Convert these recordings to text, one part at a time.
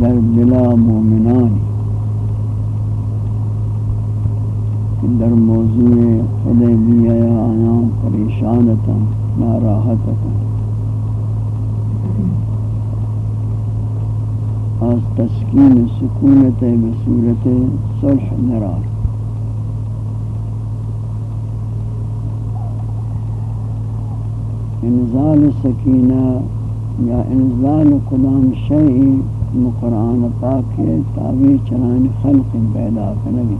در بلا مومنانی کہ در موضوع حدیبیہ یا آیاں پریشانتا ناراحتتا از تسکین سکونت بصورت صلح نرار انزال سکینہ یا انزال قدام شیئی مقرآن پاک تعبیر چنان خلق پیدا کرنگی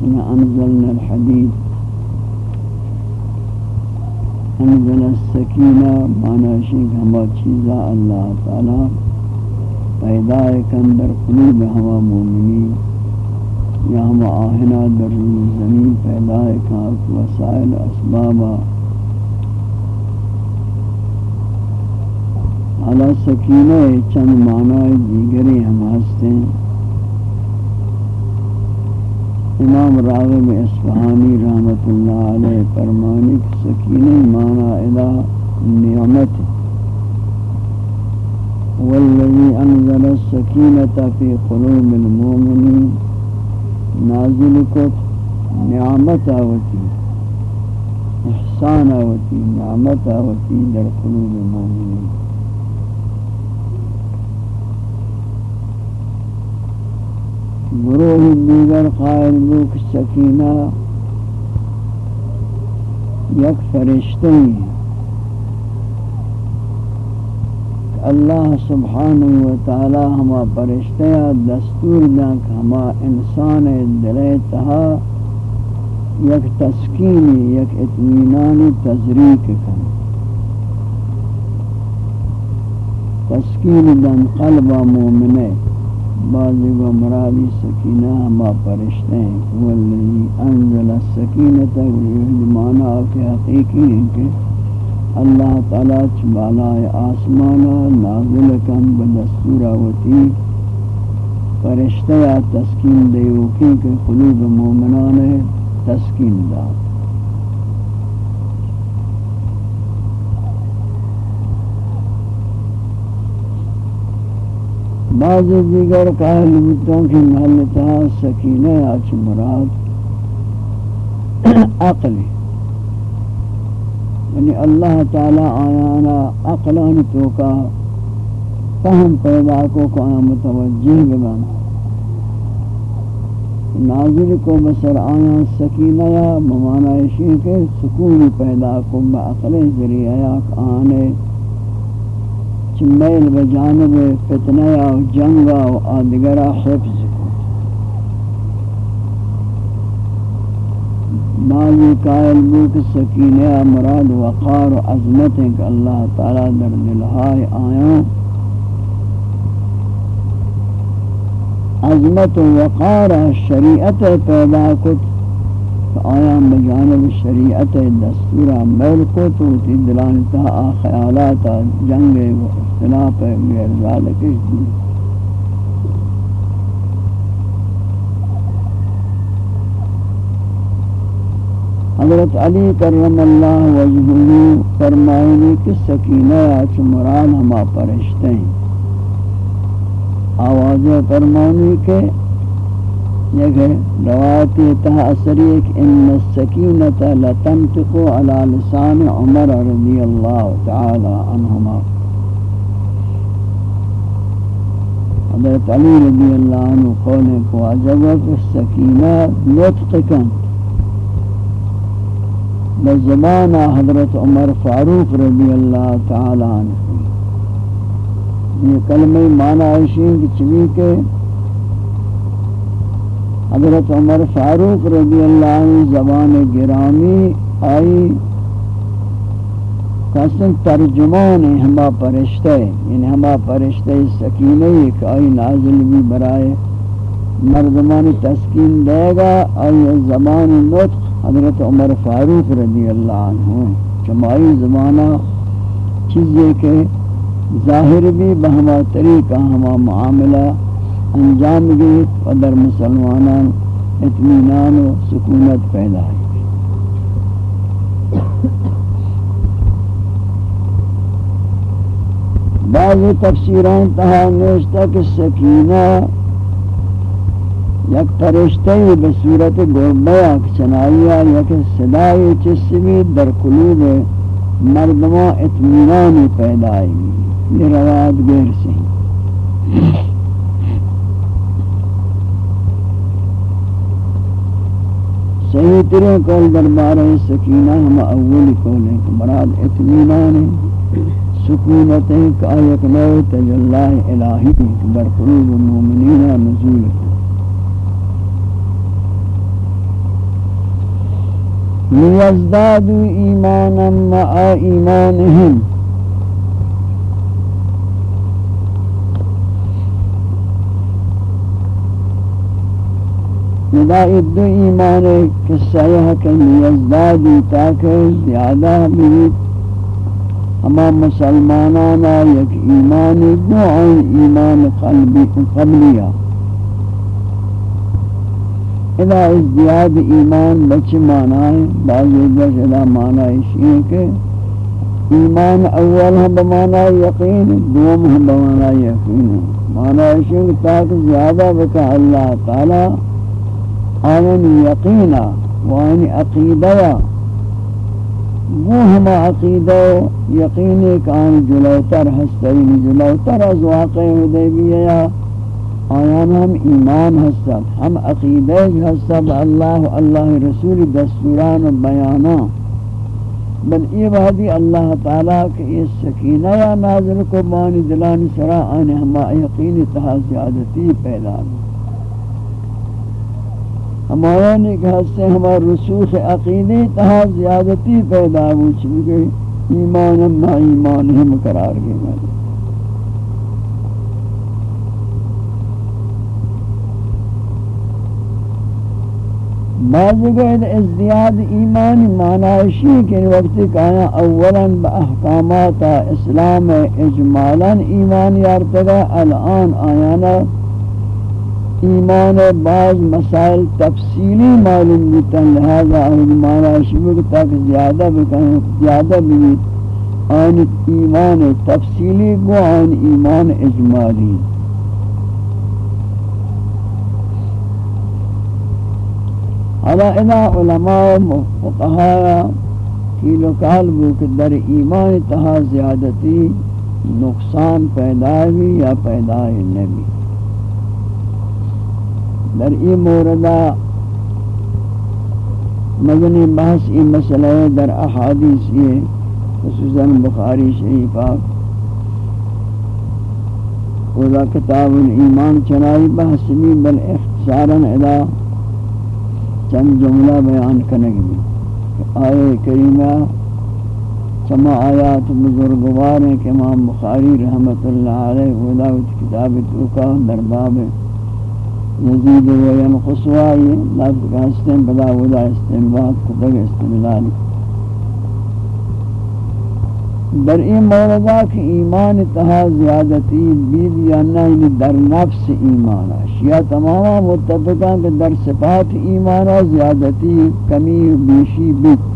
كما أنزلنا الحديد أنزل السكينة معنى شيء چیزا اللہ تعالی پیدا کن در قلوب ہوا مومنین یا ہم آہنا در زمین پیدا کن وسائل اسبابا علی سکینہ چند معنی دیگری ہم ہستے ہیں امام راغب اصفہانی رحمت اللہ علیہ فرمانی کہ سکینہ مانا ادا نعمت والذی انزل السکینة فی قلوب المومنین نازل کت، نعمت آوتی، احسان آوتی، نعمت آوتی در قلوب المومنین گروہ دیگر قائل بوک سکینہ یک فرشتے ہیں اللہ سبحانہ و تعالی ہما فرشتے دستور دانک ہما انسان دلے تہا یک تسکینی یک اطمینانی تذریق کن۔ تسکین دن قلب مومنے بعضی و مرادی سکینہ ہما پرشتے ہیں والذی انزل السکینة ویہد معنی کے حقیقی ہیں کہ اللہ تعالیٰ چبالائے آسمانا نازل کم بدستور آوتی پرشتے یا تسکین دیوکی کے قلوب مومنان تسکین داد بعض دیگر قائل بودتوں کی محلتہ سکینہ آچ مراد عقل یعنی اللہ تعالی آیانا عقلان توکا فهم پیدا کو کو آیا متوجہ بگن نازل کو بسر آیا سکینہ یا ممانہ کے سکون پیدا کو با عقل ذریعہ آنے چی میل بجانب فتنہ و جنگ و آدگرہ حفظ۔ مالی قائل بوک سکینہ مراد وقار و عظمت ہیں کہ اللہ تعالی در دلہائے آیاں عظمت و وقار شریعت پیدا کت۔ آیا بجانب شریعت دستورا میل کو تو تی دلانتا خیالات جنگ و اختلاف غیر ذالکش دی حضرت علی کرم اللہ وجہہ فرمائنی کہ سکینہ اچھ مراد ہما پرشتے ہیں۔ آواز فرمانی کہ یک روایت تہ اثری کہ ان السکینۃ لتنطق علی لسان عمر رضی اللہ تعالی عنہما۔ حضرت علی رضی اللہ عنہ قول کو عجب السکینہ نطق کن بزبان حضرت عمر فاروق رضی اللہ تعالی عنہ۔ یہ کلمہ معنی عشین کی چوی کے حضرت عمر فاروق رضی اللہ عنہ زبان گرامی آئی قسم ترجمان ہما پرشتے یعنی ہما پرشتے سکینہ ایک آئی نازل بھی برائے مردمان تسکین دے گا، آئی زبان نطق حضرت عمر فاروق رضی اللہ عنہ چمائی زمانہ چیزیں کہ ظاہر بھی بہما طریقہ، ہما معاملہ انجام گئی و در مسلمانان اطمینان و سکونت پیدا ہے۔ بعض تفسیران تہا نوشتا کہ سکینہ یک فرشتے بصورت گربیا چنائیا یک صدای چسمی در قلوب مردما اطمینانی پیدائی یہ روایت گیر سے صحیح ترین کول دربار سکینہ ہم اولی کول ہیں مراد اطمینان سکونت کہ آیت نو تجلہ الہی در قلوب المومنین نزول ہے ليزدادوا إيمانا مع إيمانهم. ندائی دو ایمان قصہ یہ کہ لیزدادی تاکہ زیادہ بھی ہما مسلمانانا یک ایمان دو ایمان قلبی قبلیہ ادا ازدیاد ایمان بچ مانا ہے بعضی بچ ادا مانا ہے کہ ایمان اول ہم بمانا یقین، دوم ہم بمانا یقین. مانا ہے تاکہ زیادہ بکا اللہ تعالی آمن یقینا، وان عقیدہ وہ ہم عقیدہ یقین کان جلوتر ہستین، جلوتر از واقع حدیبیہ آیان ہم ایمان حسد ہم عقیدہ حسد اللہ اللہ رسول دستوران و بیانان بل یہ وحدی اللہ تعالیٰ کے اس سکینہ یا نازل کو بانی دلانی سرا آنے ہما یقین تہا زیادتی پیدا۔ ہمارا نے کہا سے ہمارا رسوخ عقیدی تہا زیادتی پیدا ہو چکے ایمان ما ایمان ہم قرار گئے بعض گوید ازدیاد ایمان معنیشی کہ وقت کہا اولا با احکامات اسلام اجمالا ایمان یارتگا، الان آیانا ایمان بعض مسائل تفصیلی معلوم بیتن، لہذا اہل معنیشی بکتا تاک زیادہ بکن، زیادہ بیت آن ایمان تفصیلی گو آن ایمان اجمالی. حالا ادا علماء فقہاء کی لکال بو کہ در ایمان تہا زیادتی نقصان پیدا بھی یا پیدا نبی. در ای موردہ مدنی بحث ای مسئلہ در احادیث یہ خصوصاً بخاری شریفہ وذا کتاب الایمان چنائی بحث بھی بل اختصاراً ادا چند جملہ بیان کرنے گی آئے کریمہ چما آیات بزرگوار ہیں کہ امام بخاری رحمت اللہ علیہ وداوت کتاب توکا در باب یزید و ینقصوائی لفظ کا استن بدا ودا استنباد کتب استنباد در این موردہ کی ایمان تہا زیادتی بید یا نہیں یعنی در نفس ایمان شیعہ تماما متفقان کہ در صفات ایمان زیادتی کمی بیشی بید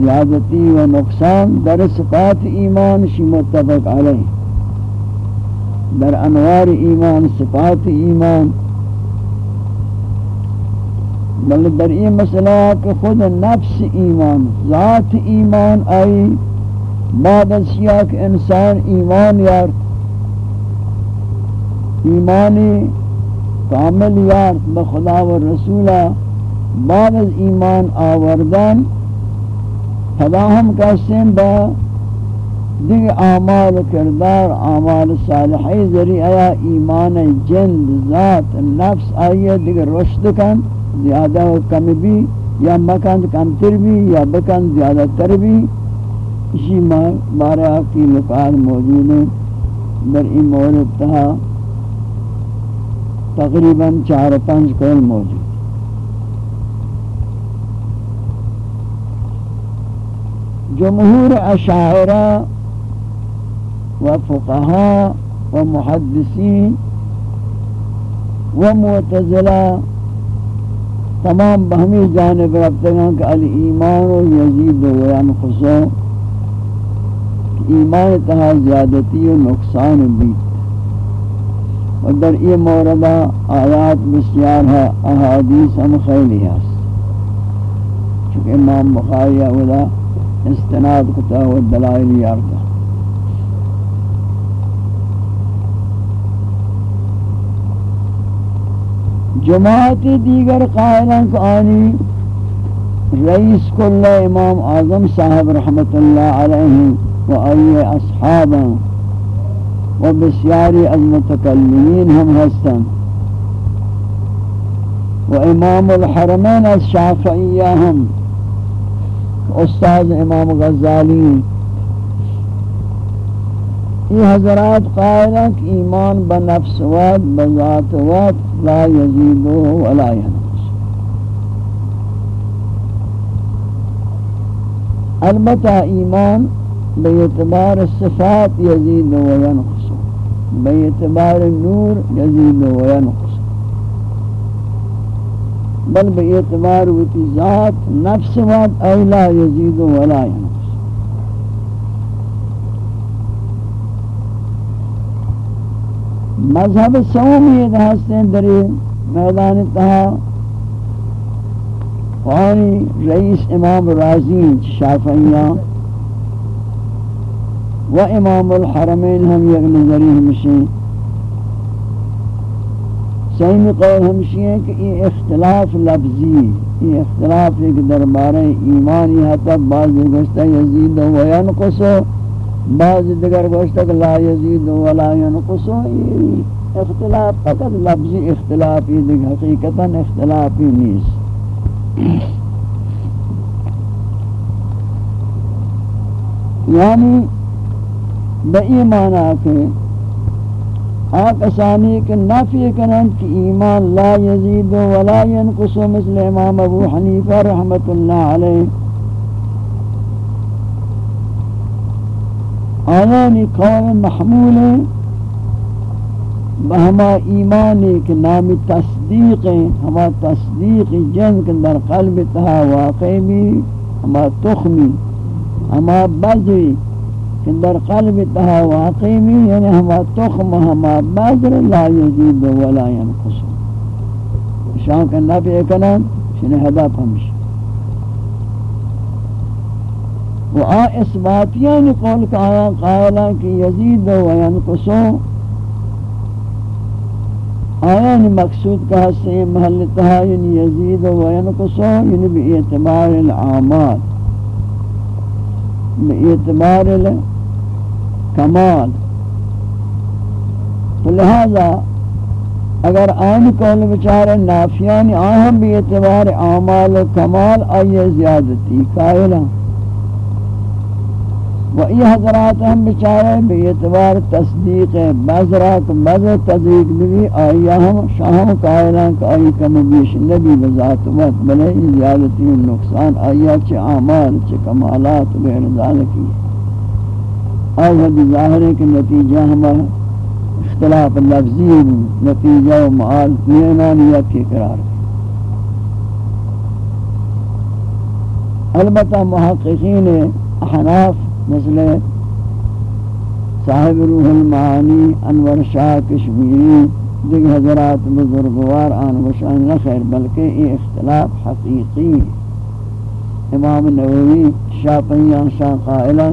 زیادتی و نقصان در صفات ایمان شی متفق علیہ در انوار ایمان، صفات ایمان. بل در این مسئلہ کہ خود نفس ایمان، ذات ایمان آئی، بعد از کہ انسان ایمان یار، ایمانی کامل یار بخدا و رسولہ بعد از ایمان آوردن خدا ہم کہتے با دیگ اعمال کردار، اعمال صالحی ذریعہ ایمان جند ذات، نفس آئیے دیگ رشد کن، زیادہ کم بھی یا مکان کم تر بھی یا بکن زیادہ تر بھی۔ اسی بارہ کی لقار موجود ہیں۔ در این مورد تہا تقریباً چار پانچ قول موجود۔ جمہور اشاعرہ و فقہا و محدثین و معتزلہ تمام بہمی جانب رفتگان کہ الایمان و یزید و ینقصو ایمان تہا زیادتی و نقصان بیت و در یہ موردہ آیات بسیار ہے احادیث ہم خیلی ہے چونکہ امام بخاری اولا استناد کتا و دلائل یارتا جماعت دیگر قائلان کو آنی، رئیس کل امام اعظم صاحب رحمت اللہ علیہ و ای اصحابا و بسیاری از متکلمین ہم ہستن۔ و امام الحرمین از شافعیہ ہم، استاد امام غزالی یہ حضرات قائل ہیں کہ ایمان بنفس وات بذات وات لا یزیدو ولا ینقص. البتہ ایمان بیعتبار صفات یزیدو و ینقص. بیعتبار نور یزیدو و ینقص. بل بیعتبار وتی ذات نفس وات اولا یزیدو ولا ینقص. مذہب سومیت ہستے دری میدان تہا۔ قانی رئیس امام رازین شافعیاں۔ و امام الحرمین ہم یک نظری ہمشیں سیم قول ہمشی ہیں کہ یہ اختلاف لفظی، یہ اختلاف ایک دربار ایمانی حتی بعض گشتہ یزید و ینقصو۔ بعض دیگر گوشتک لا یزید ولا ینقص. اختلاف فقط لفظی اختلافی دیگر، حقیقتا اختلافی نیست. یعنی بئی معنی کہ آق اسانی کے نفی کنن کہ ایمان لا یزید ولا ینقص، مثل امام ابو حنیفہ رحمت اللہ علیہ آیانی قوم محمول بہما ایمانی کے نام تصدیق ہیں، ہما تصدیق جن کے در قلب تہا واقع بھی، ہما تخمی ہما بذری کہ در قلب تہا واقع بھی یعنی ہما تخم، ہما بذر لا یزید ولا ینقص۔ شان کا نبی اکنان شنہ ہدف ہمشہ و آ اثباتیان یعنی قول کا آیا قائلہ کہ یزید و ینقصو. آیان یعنی مقصود کا حصہ محل تہاین یعنی یزید و ینقصو یعنی بی اعتبار العامات. بی اعتبار الکمال تو لہذا اگر آن قول بچار نافیان آہم بی اعتبار اعمال و کمال آئی زیادتی، قائلہ. و ای حضرات ہم بچارے بے اعتبار تصدیق بزرات بزر تدریق بھی آئی ہم شاہم قائلان کہ آئی کم بیش نبی بذات وقت بلے زیادتی نقصان، آئی چھ اعمال چھ کمالات غیر ذالکی آئی حدی ظاہر ہے کہ نتیجہ ہمارا اختلاف لفظی نتیجہ و معال نیمانیت کی قرار۔ البتہ محققین احناف مثل صاحب روح المعانی انور شاہ کشمیری، دیکھ حضرات بزرگوار آن وشان نخیر بلکہ یہ اختلاف حقیقی امام نووی شاپیان شاہ قائلہ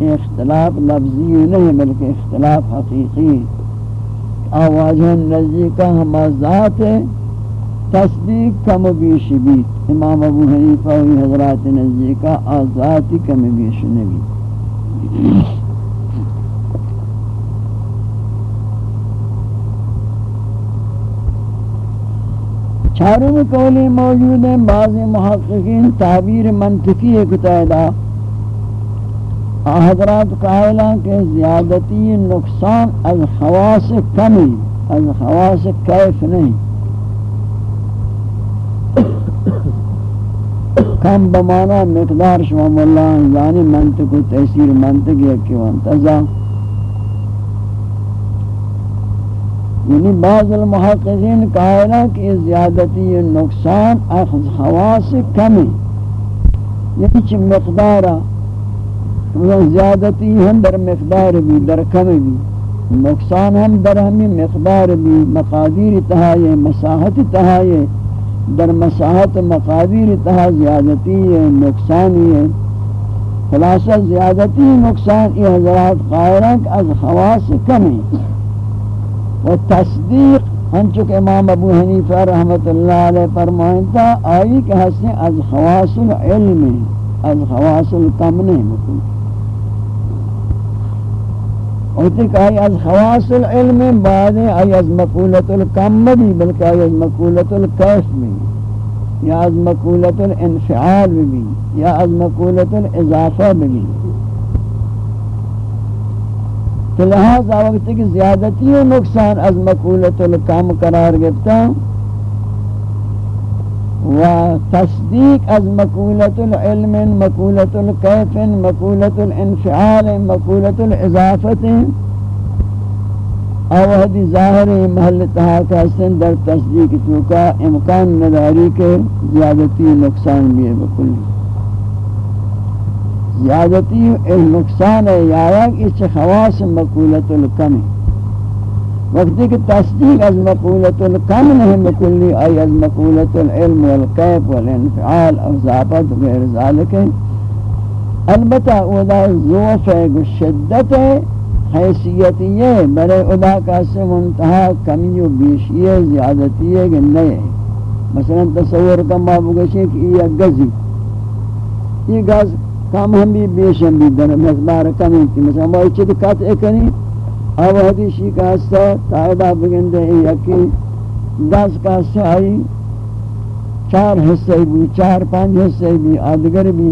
یہ اختلاف لفظی نہیں، بلکہ اختلاف حقیقی آواجہ نزدیکہ ہما ذات ہے تصدیق کم بیش بیت. امام ابو حنیفہ و حضرات نزدیکہ آزاتی کم بیش نبی. چاروں قولی موجود ہیں، بعض محققین تعبیر منطقی کتائدہ حضرات قائلہ کے زیادتی نقصان از خواص کمی، از خواص کیف نہیں۔ کم بمانا، مقدار شما مولا یعنی منطق و تحصیل منطق یکی وانتظا یعنی بعض المحققین قائلہ کہ زیادتی نقصان اخذ خواص کمی. یعنی چی مقدارہ یعنی زیادتی ہم در مقدار بھی، در کم بھی. نقصان ہم در ہمی مقدار بھی، مقادیر تہائے مساحت تہائے در مساحت مقادیر تہا زیادتی ہے، نقصانی ہے۔ خلاصہ، زیادتی نقصان یہ حضرات قائران از خواص کمی و تصدیق ہنچک امام ابو حنیفہ رحمت اللہ علیہ فرمائنتا آئی کہ حسن از خواص العلم از خواص الکم نہیں ہوتی کہ آئی از خواص العلم بعد آئی از مقولت الکم بھی بلکہ آئی از مقولت الکیف بھی یا از مقولت الانفعال بھی، یا از مقولت الاضافہ بھی۔ تو لہذا وقت کی زیادتی و نقصان از مقولت الکم قرار گفتا و تصدیق از مقولت العلم مقولت الكيف مقولت الانفعال مقولت الاضافت أو هدی ظاہر محل تحاک حسن در تصدیق تو کا امکان نداری کے زیادتی نقصان بھی ہے بکلی زیادتی نقصان ہے یا کہ خواص مقولت الکم. ہے وقتی کہ تصدیق از مقولت الکم نہیں مکلی، ای از مقولت العلم والقیب والانفعال او ضابط غیر ذالک. البتہ ادا زوف شدت حیثیتی ہے برے ادا کا سے منتہا کمی و بیشی ہے زیادتی ہے کہ نہیں مثلا تصور کا مابوگشی کہ یہ گزی. یہ گز کم ہم بھی بیش ہم بھی در مقدار کمی تھی مثلا وہ چیز قطع کنی اب حدیثی کا حصہ تائبہ بگندے یکی دس کا حصہ آئی، چار حصے بھی، چار پانچ حصے بھی آدگر بھی،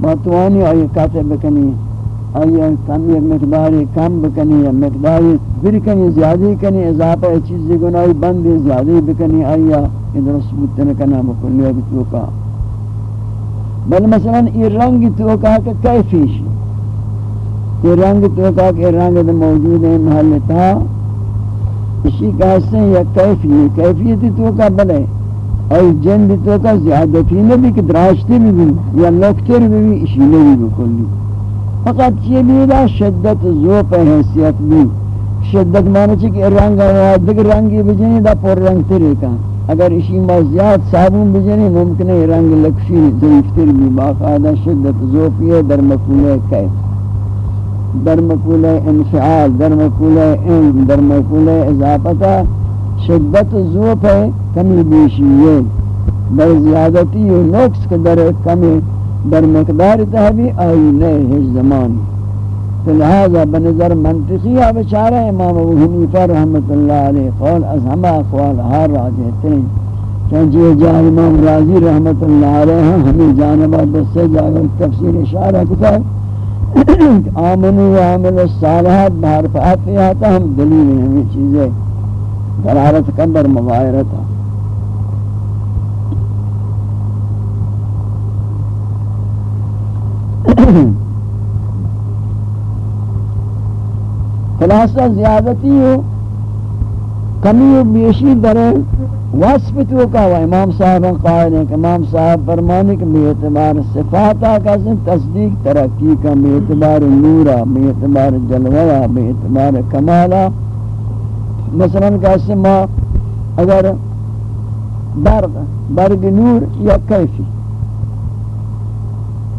ماتوانی آئی، کاتے بکنی، آئی، کم یک مقداری، کم بکنی یا مقداری پھر کنی زیادی کنی، اضافہ چیزی گناہی، بندی زیادی بکنی، آئی ادھر ثبوت نکنا بکلی اگر توکا. بل مثلا یہ رنگ توکا کہ کیفیشی یہ رنگ تو کا کہ رنگ موجود ہے محل تھا اسی کا سے یا کیفیت کیفیت تو کا بلے اور جن تو کا زیادتی نہ بھی کہ دراشتے بھی بھی یا لکتر بھی بھی اسی نے بھی بکلی فقط یہ بھی دا شدت ذوق حیثیت بھی۔ شدت معنی چی کہ رنگ آیا، دیکھ رنگی بجنی دا پر رنگ ترے کا اگر اسی مزیاد صابون بجنی، ممکن ہے رنگ لکشی ضعیفتر بھی باقاعدہ شدت ذوق یہ در مقولہ کیف۔ در مقول انفعال، در مقول علم، در مقول اضافتا شدت ذوف ہے کمی بیشی ہے در زیادتی و نقص کے در کمی در مقدار تحبی آئی نئے ہج زمانی لہذا بنظر منطقی ہے بچارہ امام ابو حنیفہ رحمت اللہ علیہ قول از ہما اقوال ہار راجہتے ہیں چونچہ جا امام راضی رحمت اللہ علیہ ہمیں جانبہ دس سے جاگر تفسیر اشارہ کتاب آمنو و عمل الصالحات بہر فاتحی آتا ہم دلیل ہیں یہ چیزیں۔ دلالت کندر مغایرتا خلاصہ زیادتی ہو۔ کمی و بیشی در وصف تو کا و امام صاحب قائل ہیں کہ امام صاحب فرمانے کہ بے اعتبار صفاتا کا تصدیق، ترقی کا بے اعتبار نورا، بے اعتبار جلوہ، بے اعتبار کمالا۔ مثلا کہ ما اگر برگ برگ نور یا کیفی۔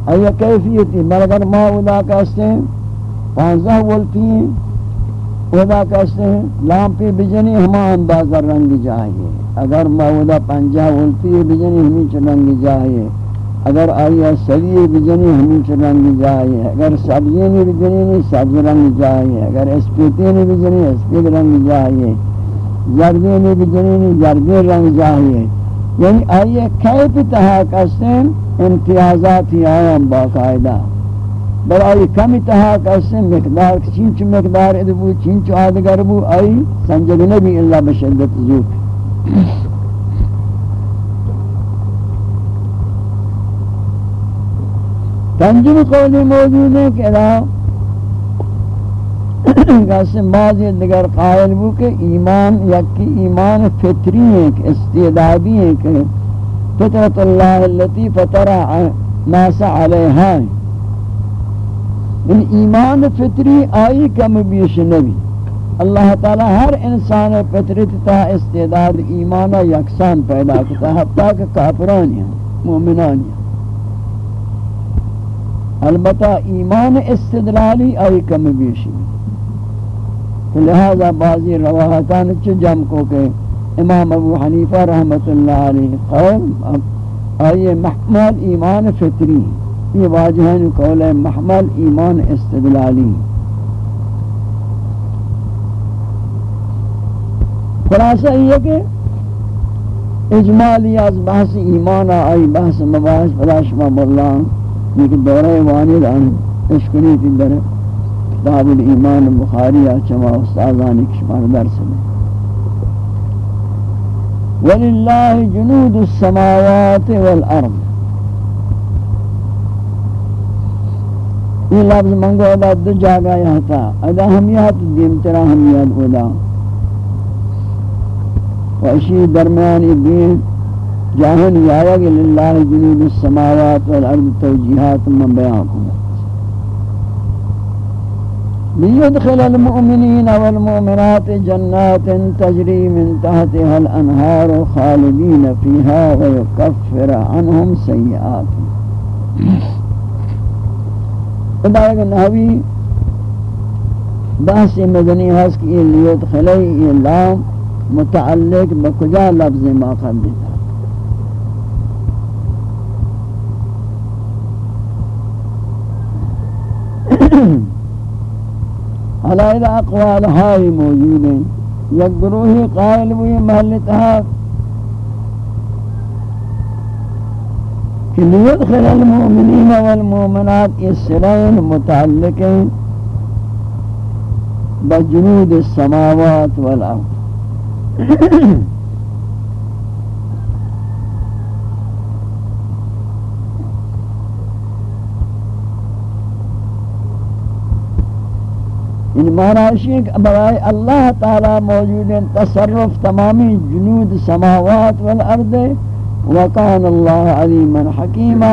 ایا کیفیتی، مگر ما ادا کہتے ہیں پانزہ ولتی ہیں کہتے ہیں، لامپی بجنی ہما اندازہ رنگ جائیے اگر مولا پنجہ ولتی بجنی ہمیں چرنگی جائے اگر آیا سری بجنی ہمیں چرنگی جائے اگر سبزی بجنی سبز رنگ جائے اگر اسپیتی بجنی اسپیت رنگ جائے زردی بجنی زردی رنگ جائے یعنی آئیے کیف تہا کسن امتیازات ہی آیاں باقاعدہ۔ بل آئی کم تہا کسن مقدار چینچ مقدار ادبو چینچ آدگر بو آئی سنجد نبی اللہ بشدت زوک پنجم قولی موجود ہے کہ قسم بعضی دیگر قائل بو کہ ایمان یکی ایمان فطری ہے، کہ استعدادی ہے، کہ فطرت اللہ اللتی فطرہ ناس علیہا ان ایمان فطری آئی کم بیش نبی۔ اللہ تعالی ہر انسان فطرت تا استعداد ایمان یکسان پیدا کرتا حتیٰ کہ کافرانی ہیں مومنانی ہیں۔ البتہ ایمان استدلالی آئی کم بیشی لہذا بعضی روایتان چھ جم کو کہ امام ابو حنیفہ رحمت اللہ علیہ قول آئی محمل ایمان فطری۔ ہیں یہ واجہن قول محمل ایمان استدلالی۔ خلاصہ یہ کہ اجمالی از بحث ایمان آئی بحث مباحث فلاش مام اللہ یہ دورہ واند آن اشکنی تھی در کتاب الایمان بخاری چما استاذانی کشمان درس میں۔ وللہ جنود السماوات والارض یہ لفظ منگو ادا دو جاگا یہاں تھا ادا ہمیات دیم ترا ہمیات ادا واشی درمیان دین جاہن یایگ للہ جنوب السماوات والارض توجیحات من بیان ليدخل المؤمنين والمؤمنات جنات تجري من تحتها الأنهار خالدين فيها ويكفر عنهم سيئات خدا ایک نحوی بحث مدنی ہے کہ لیدخلی یہ لام متعلق بکجا لفظ ما قد دیتا علیہ اقوال ہائی موجود ہیں، یک گروہی قائل ہوئی محلتها کہ لیدخل المؤمنین والمؤمنات اسرائیل متعلق بجنود السماوات والأرض. إن معنی کہ برائے اللہ تعالی موجود تصرف تمامی جنود سماوات والأرض وکان اللہ علیما حکیما،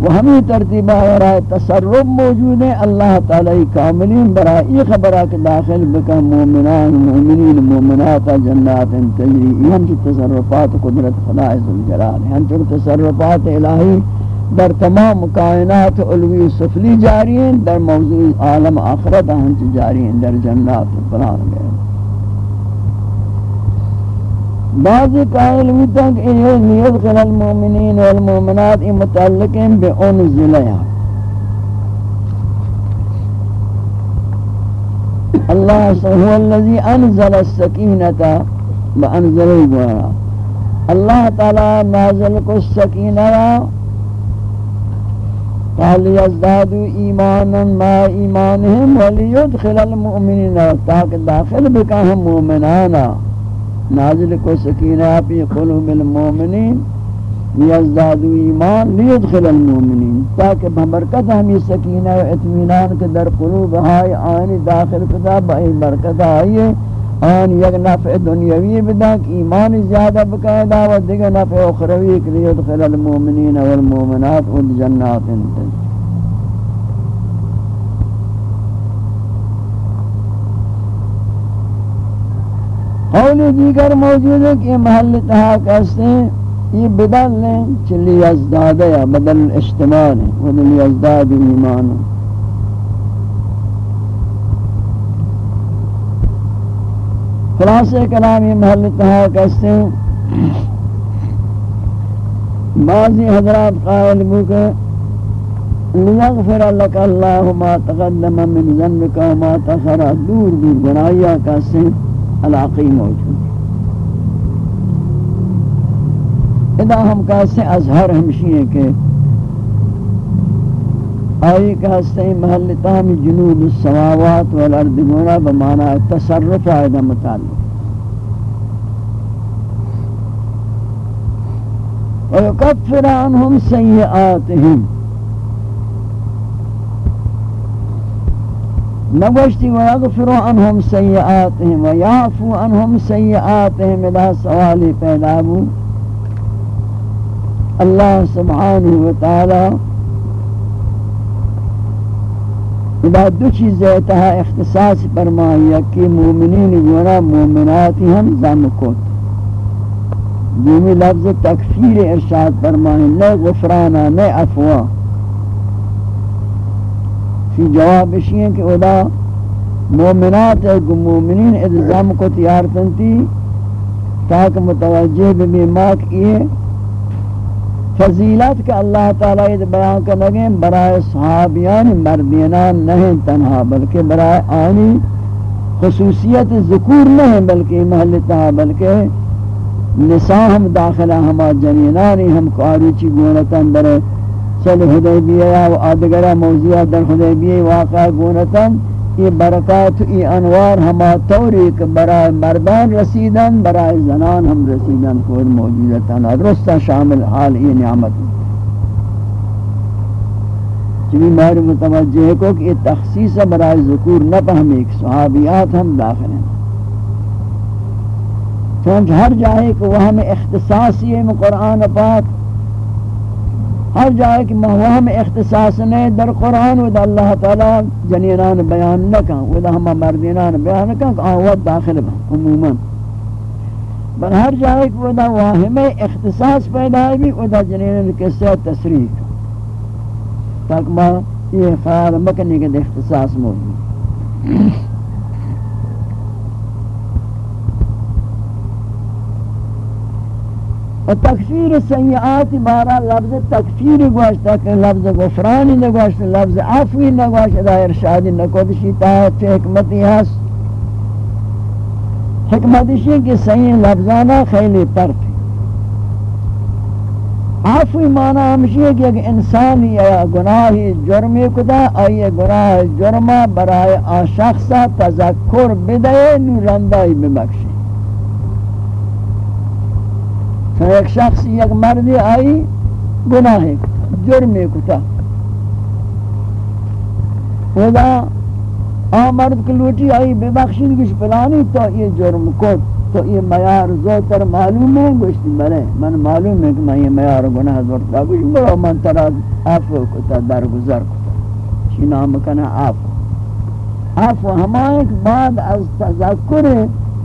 و ہمیں ترتیبہ برائے تصرف موجود ہیں اللہ تعالی کاملین برائے یہ خبرہ کے داخل بکا مومنان، مومنین، مومنات، جنات تجری یہ ہم کی تصرفات قدرت خدا عزالجلال ہم کی تصرفات الہی در تمام کائنات علوی سفلی جاری ہیں، در موضوع عالم آخرت ہم جاری ہیں، در جنات فلان گئے۔ بعض قائل ہوتا کہ انہیں نیدخل المومنین والمومنات متعلقین بے انزلیہ اللہ هو الذي انزل السکینة بانزل گوارا اللہ تعالی نازل کو السکینہ قال يزدادوا ایمانا ما ایمانهم وليدخل المؤمنین تاکہ داخل بکاہم مومنانا نازل کو سکینہ پی قلوب المومنین لیزدادو ایمان لیدخل المومنین تاکہ ببرکت ہم یہ سکینہ و اتمینان کے در قلوب ہائی آئینی داخل کتا بائی برکت آئیے آن یک نفع دنیاوی بدا کہ ایمان زیادہ بقاعدہ و دیگر نفع اخروی کہ لیدخل المومنین والمومنات والجنات انتج قولی دیگر موجود ہے کہ محل تہا کہتے ہیں یہ بدل لیں چلی ازداد یا بدل اجتماع ہے بدل ازداد ایمان ہے خلاصہ کلامی محل تہا کہتے ہیں بعضی حضرات قائل بو کہ لیغفر لك الله ما تقدم من ذنبك وما تخر، دور دور گناہیا کہتے ہیں علاقی موجود ادا ہم کہتے ہیں اظہر ہمشی ہیں کہ آئی کہتے ہیں محل تاہم جنوب السماوات والارد گونا بمانا تصرف آئیدہ متعلق۔ ويكفر عنهم سيئاتهم۔ نگوشتی ويغفر عنهم سيئاتهم ويعفو عنهم سيئاتهم الى سوالی پیدا بو اللہ سبحانہ وتعالی ادا دو چیز اتہا اختصاص فرمائی کہ مومنین گونا مومناتی ہم زم کت دیمی لفظ تکفیر ارشاد فرمائی نئے غفرانا نئے افوا فی جواب اشیئے کہ ادا مومنات ایک مومنین ادزام کو تیارتن تھی تاکہ متوجہ بھی ماک یہ فضیلت کہ اللہ تعالیٰ یہ بیان کا لگیں برائے صحابیان مردینان نہیں تنہا، بلکہ برائے آنی خصوصیت ذکور نہیں، بلکہ محل محلتہ بلکہ نساء ہم داخلہ ہما جنینانی ہم قاریچی گونتاً در چل حدیبیہ و آدگرہ موضوع در حدیبیہ واقع گونتاً یہ برکات ای انوار ہما توری کہ برای مردان رسیدن برای زنان ہم رسیدن خود موجودتاً درستہ شامل حال یہ نعمت چلی مہر متوجہ ہے کہ یہ تخصیص برای ذکور نہ پہم ایک صحابیات ہم داخل ہیں۔ چونچہ ہر جائے کہ وہ ہمیں اختصاصی ہے قرآن پاک ہر جائے کہ محوہ اختصاص نہیں در قرآن و اللہ تعالی جنینان بیان نکن و ہما مردینان بیان نکن کہ آوات داخل با عموما۔ بل ہر جائے کہ وہ واہم اختصاص پیدا بھی و جنینان کسے تصریح۔ تاک ما یہ خیال مکنی کہ اختصاص موجود۔ و تکفیر سیئات بارا لفظ تکفیر گوشتا کہ لفظ غفرانی نگوشتا لفظ عفوی نگوشتا دا ارشادی نکودشی تاہت حکمتی هست. حکمتشی کہ صحیح لفظانا خیلی ترک. عفوی معنی ہمشی ہے کہ ایک انسانی یا گناہی جرمی کدا آئی گناہ جرمہ برای آن شخصا تذکر بدے نورندائی بمکشی. ببخشی ایک شخص یک مردی آئی، گناہ جرم کتا۔ خدا، آ مرد کی لوٹی آئی، بے بخشید کچھ پلانی تو یہ جرم کت تو یہ میار زوتر معلوم ہے گوشتی بلے من معلوم ہے کہ میں یہ میار گناہ زورتا کچھ بڑا من ترا عفو کتا، درگزر کتا۔ چی نام کنا عفو عفو ہمائے بعد از تذکر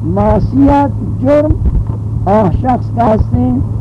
معصیت جرم آه شخص کا هستیم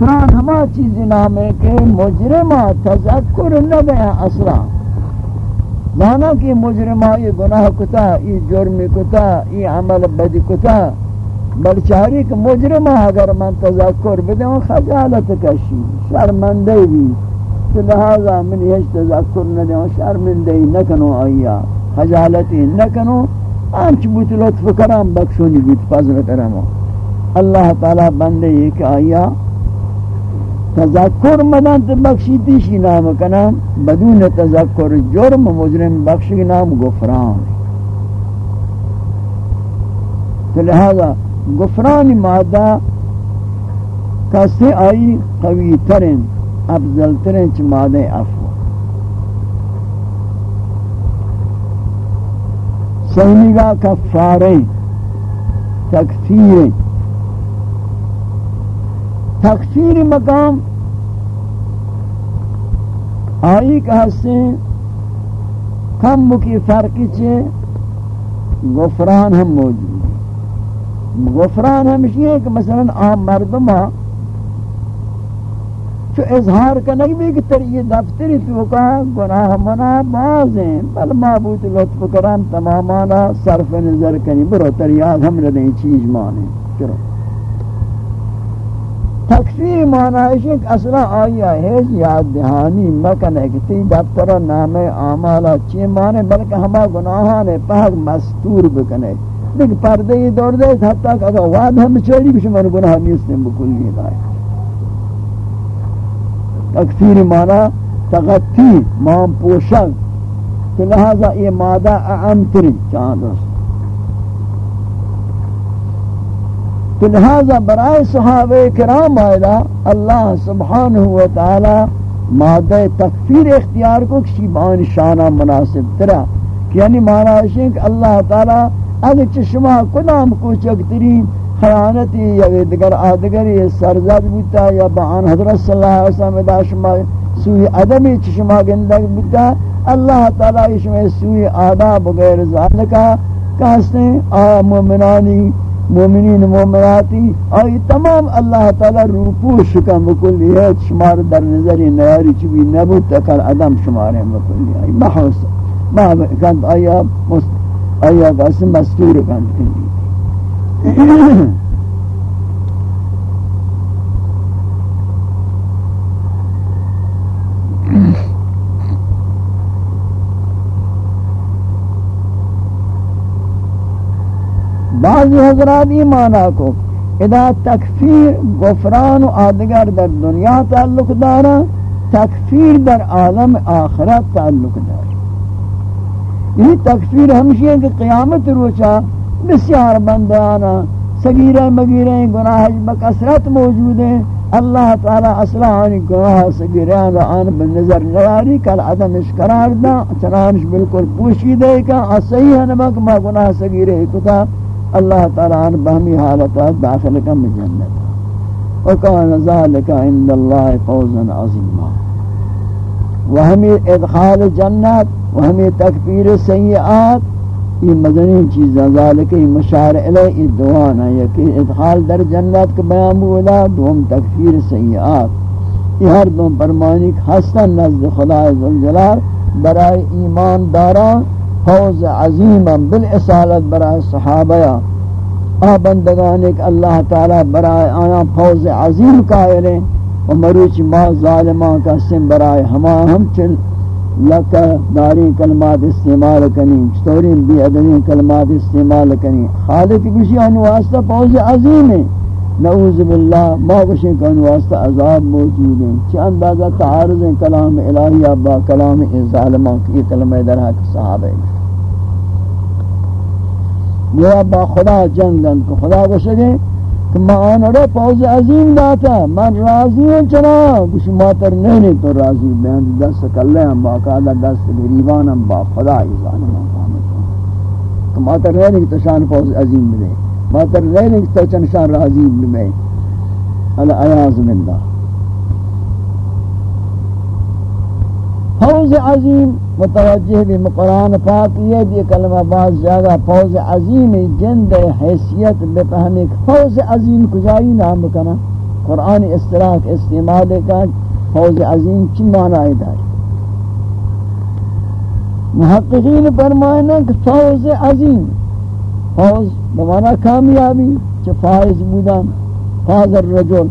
غفران ہما چیز نام ہے کہ مجرمہ تذکر نبے اصلا۔ مانا کہ مجرمہ یہ گناہ کتا، یہ جرم کتا، یہ عمل بد کتا۔ بلچاری کہ مجرمہ اگر من تذکر بدے ہوں خجالت کشی شرمندے بھی۔ تو لہذا من یہ تذکر نہ دے ہوں شرمندے نکنو آیا، خجالتی نکنو۔ آنچ بوت لطف کرام بخشونی بوت فضل کرامو اللہ تعالی بندے یہ کہ آیا تذکر مدن تو بخشی شی نام کنام بدون تذکر جرم مجرم بخشی نام گفران. تو لہذا گفران مادہ کسی آئی قوی ترین، افضل ترین چھ مادہ افو سہنگا کفاریں تکفیریں تکفیر مقام آئی کا حسن کم کی فرقی چھے، غفران ہم موجود ہے غفران ہمشی ہے کہ مثلا عام مردمہ ہاں، چو اظہار کنک بھی کہ تر یہ دفتری تو کہا گناہ منا باز ہیں، بل معبود لطف کران تمامانا صرف نظر کنی، برو تر یاد ہم ردیں چیز مانے چرو تکفیر معنی ہے کہ اصلا آیا ہے یاد دہانی مکن ہے تی دفتر نام اعمالا چی مانے بلکہ ہما گناہان پاک مستور بکنے۔ لیکن پردے یہ دور دے حتی کہ اگر وعد ہم چوری کچھ من گناہ نیستیں بکلی دائے۔ تکفیر معنی تغطی مان پوشن۔ تو لہذا یہ مادہ اعم تری چاہاں دوست تو لہذا برائے صحابہ کرام آئلہ اللہ سبحانہ وتعالی مادہ تکفیر اختیار کو کسی بان شانہ مناسب ترہ یعنی معنی ہے کہ اللہ تعالی اگر چشمہ کدام کو چکترین خیانتی یا دیگر آدگری سرزد بودتا یا بان حضرت صلی اللہ علیہ وسلم دا شما سوی عدمی چشمہ گندگ بودتا اللہ تعالی شما سوی آداب غیر ذالکہ کہستے ہیں آ مومنانی مومنین مومناتی، آئی تمام اللہ تعالی روپوش کم بکلی ہے شمار در نظری نیاری چوی نبود تکر عدم شماریں بکلی، آئی محوص محوص آیا آیا کسی مستور کند کندی بعض حضرات ایمانا کو ادا تکفیر غفران و آدگر در دنیا تعلق دارا، تکفیر در عالم آخرت تعلق دارا۔ یہ تکفیر ہمشی ہے کہ قیامت روچا بسیار بندیانا سگیرہ مگیرہ گناہ بکسرت موجود ہیں۔ اللہ تعالی اصلا آنی گناہ سگیران آن بنظر نواری کل عدم اشکرار دا چنانش بالکل پوشی دے کا صحیح ہے نمک ما گناہ سگیرہ کتا۔ اللہ تعالی عنہ بہمی حالتات داخل کم جنت وکان ذالک عند اللہ فوزا عظیما۔ وہمی ادخال جنت وہمی تکبیر سیئات۔ یہ مدنی چیزاں ذالک مشار علیہ دعانا یکی ادخال در جنت کے بیان بولا دوم تکفیر سیئات۔ یہ ہر دوم پرمانی حسن نزد خدا عزوجلال برای ایمان داران فوز عظیما بالاصالت برای صحابہ آ بندگان ایک اللہ تعالی برای آیا فوز عظیم قائلیں و مروچ ما ظالمان کا سن برای ہما ہم چل لکا داری کلمات استعمال کنی چطوری بی کلمات استعمال کنی۔ خالق کسی ان واسطہ فوز عظیم ہے نعوذ باللہ ما کشی کہ ان واسطہ عذاب موجود ہیں۔ چھ اندازہ تعارض ہیں کلام الہی ابا کلام ظالمان کی کلمہ در حق صحابہ ہیں۔ گویا با خدا جنگن کہ خدا گوشگے کہ میں آنرے پوز عظیم داتا من راضی ہوں چنا۔ کچھ ماتر نہیں نہیں تو راضی بیان دست کلے ہم باقاعدہ دست گریبان ہم، با خدا ایزان ہم۔ کہ ماتر نہیں نہیں تو شان پوز عظیم ملے ماتر نہیں نہیں تو چنشان راضی ملے العیاض باللہ۔ فوز عظیم، متوجہ بھی قرآن پاک یہ بھی کلمہ بعض جگہ فوز عظیم جند حیثیت بفہمی فوز عظیم کجائی نام کنا؟ قرآن اصطلاح استعمال کا فوز عظیم چی معنی داری محققین فرمائنا کہ فوز عظیم فوز بمانا کامیابی چه فائز بودن، فاز الرجل.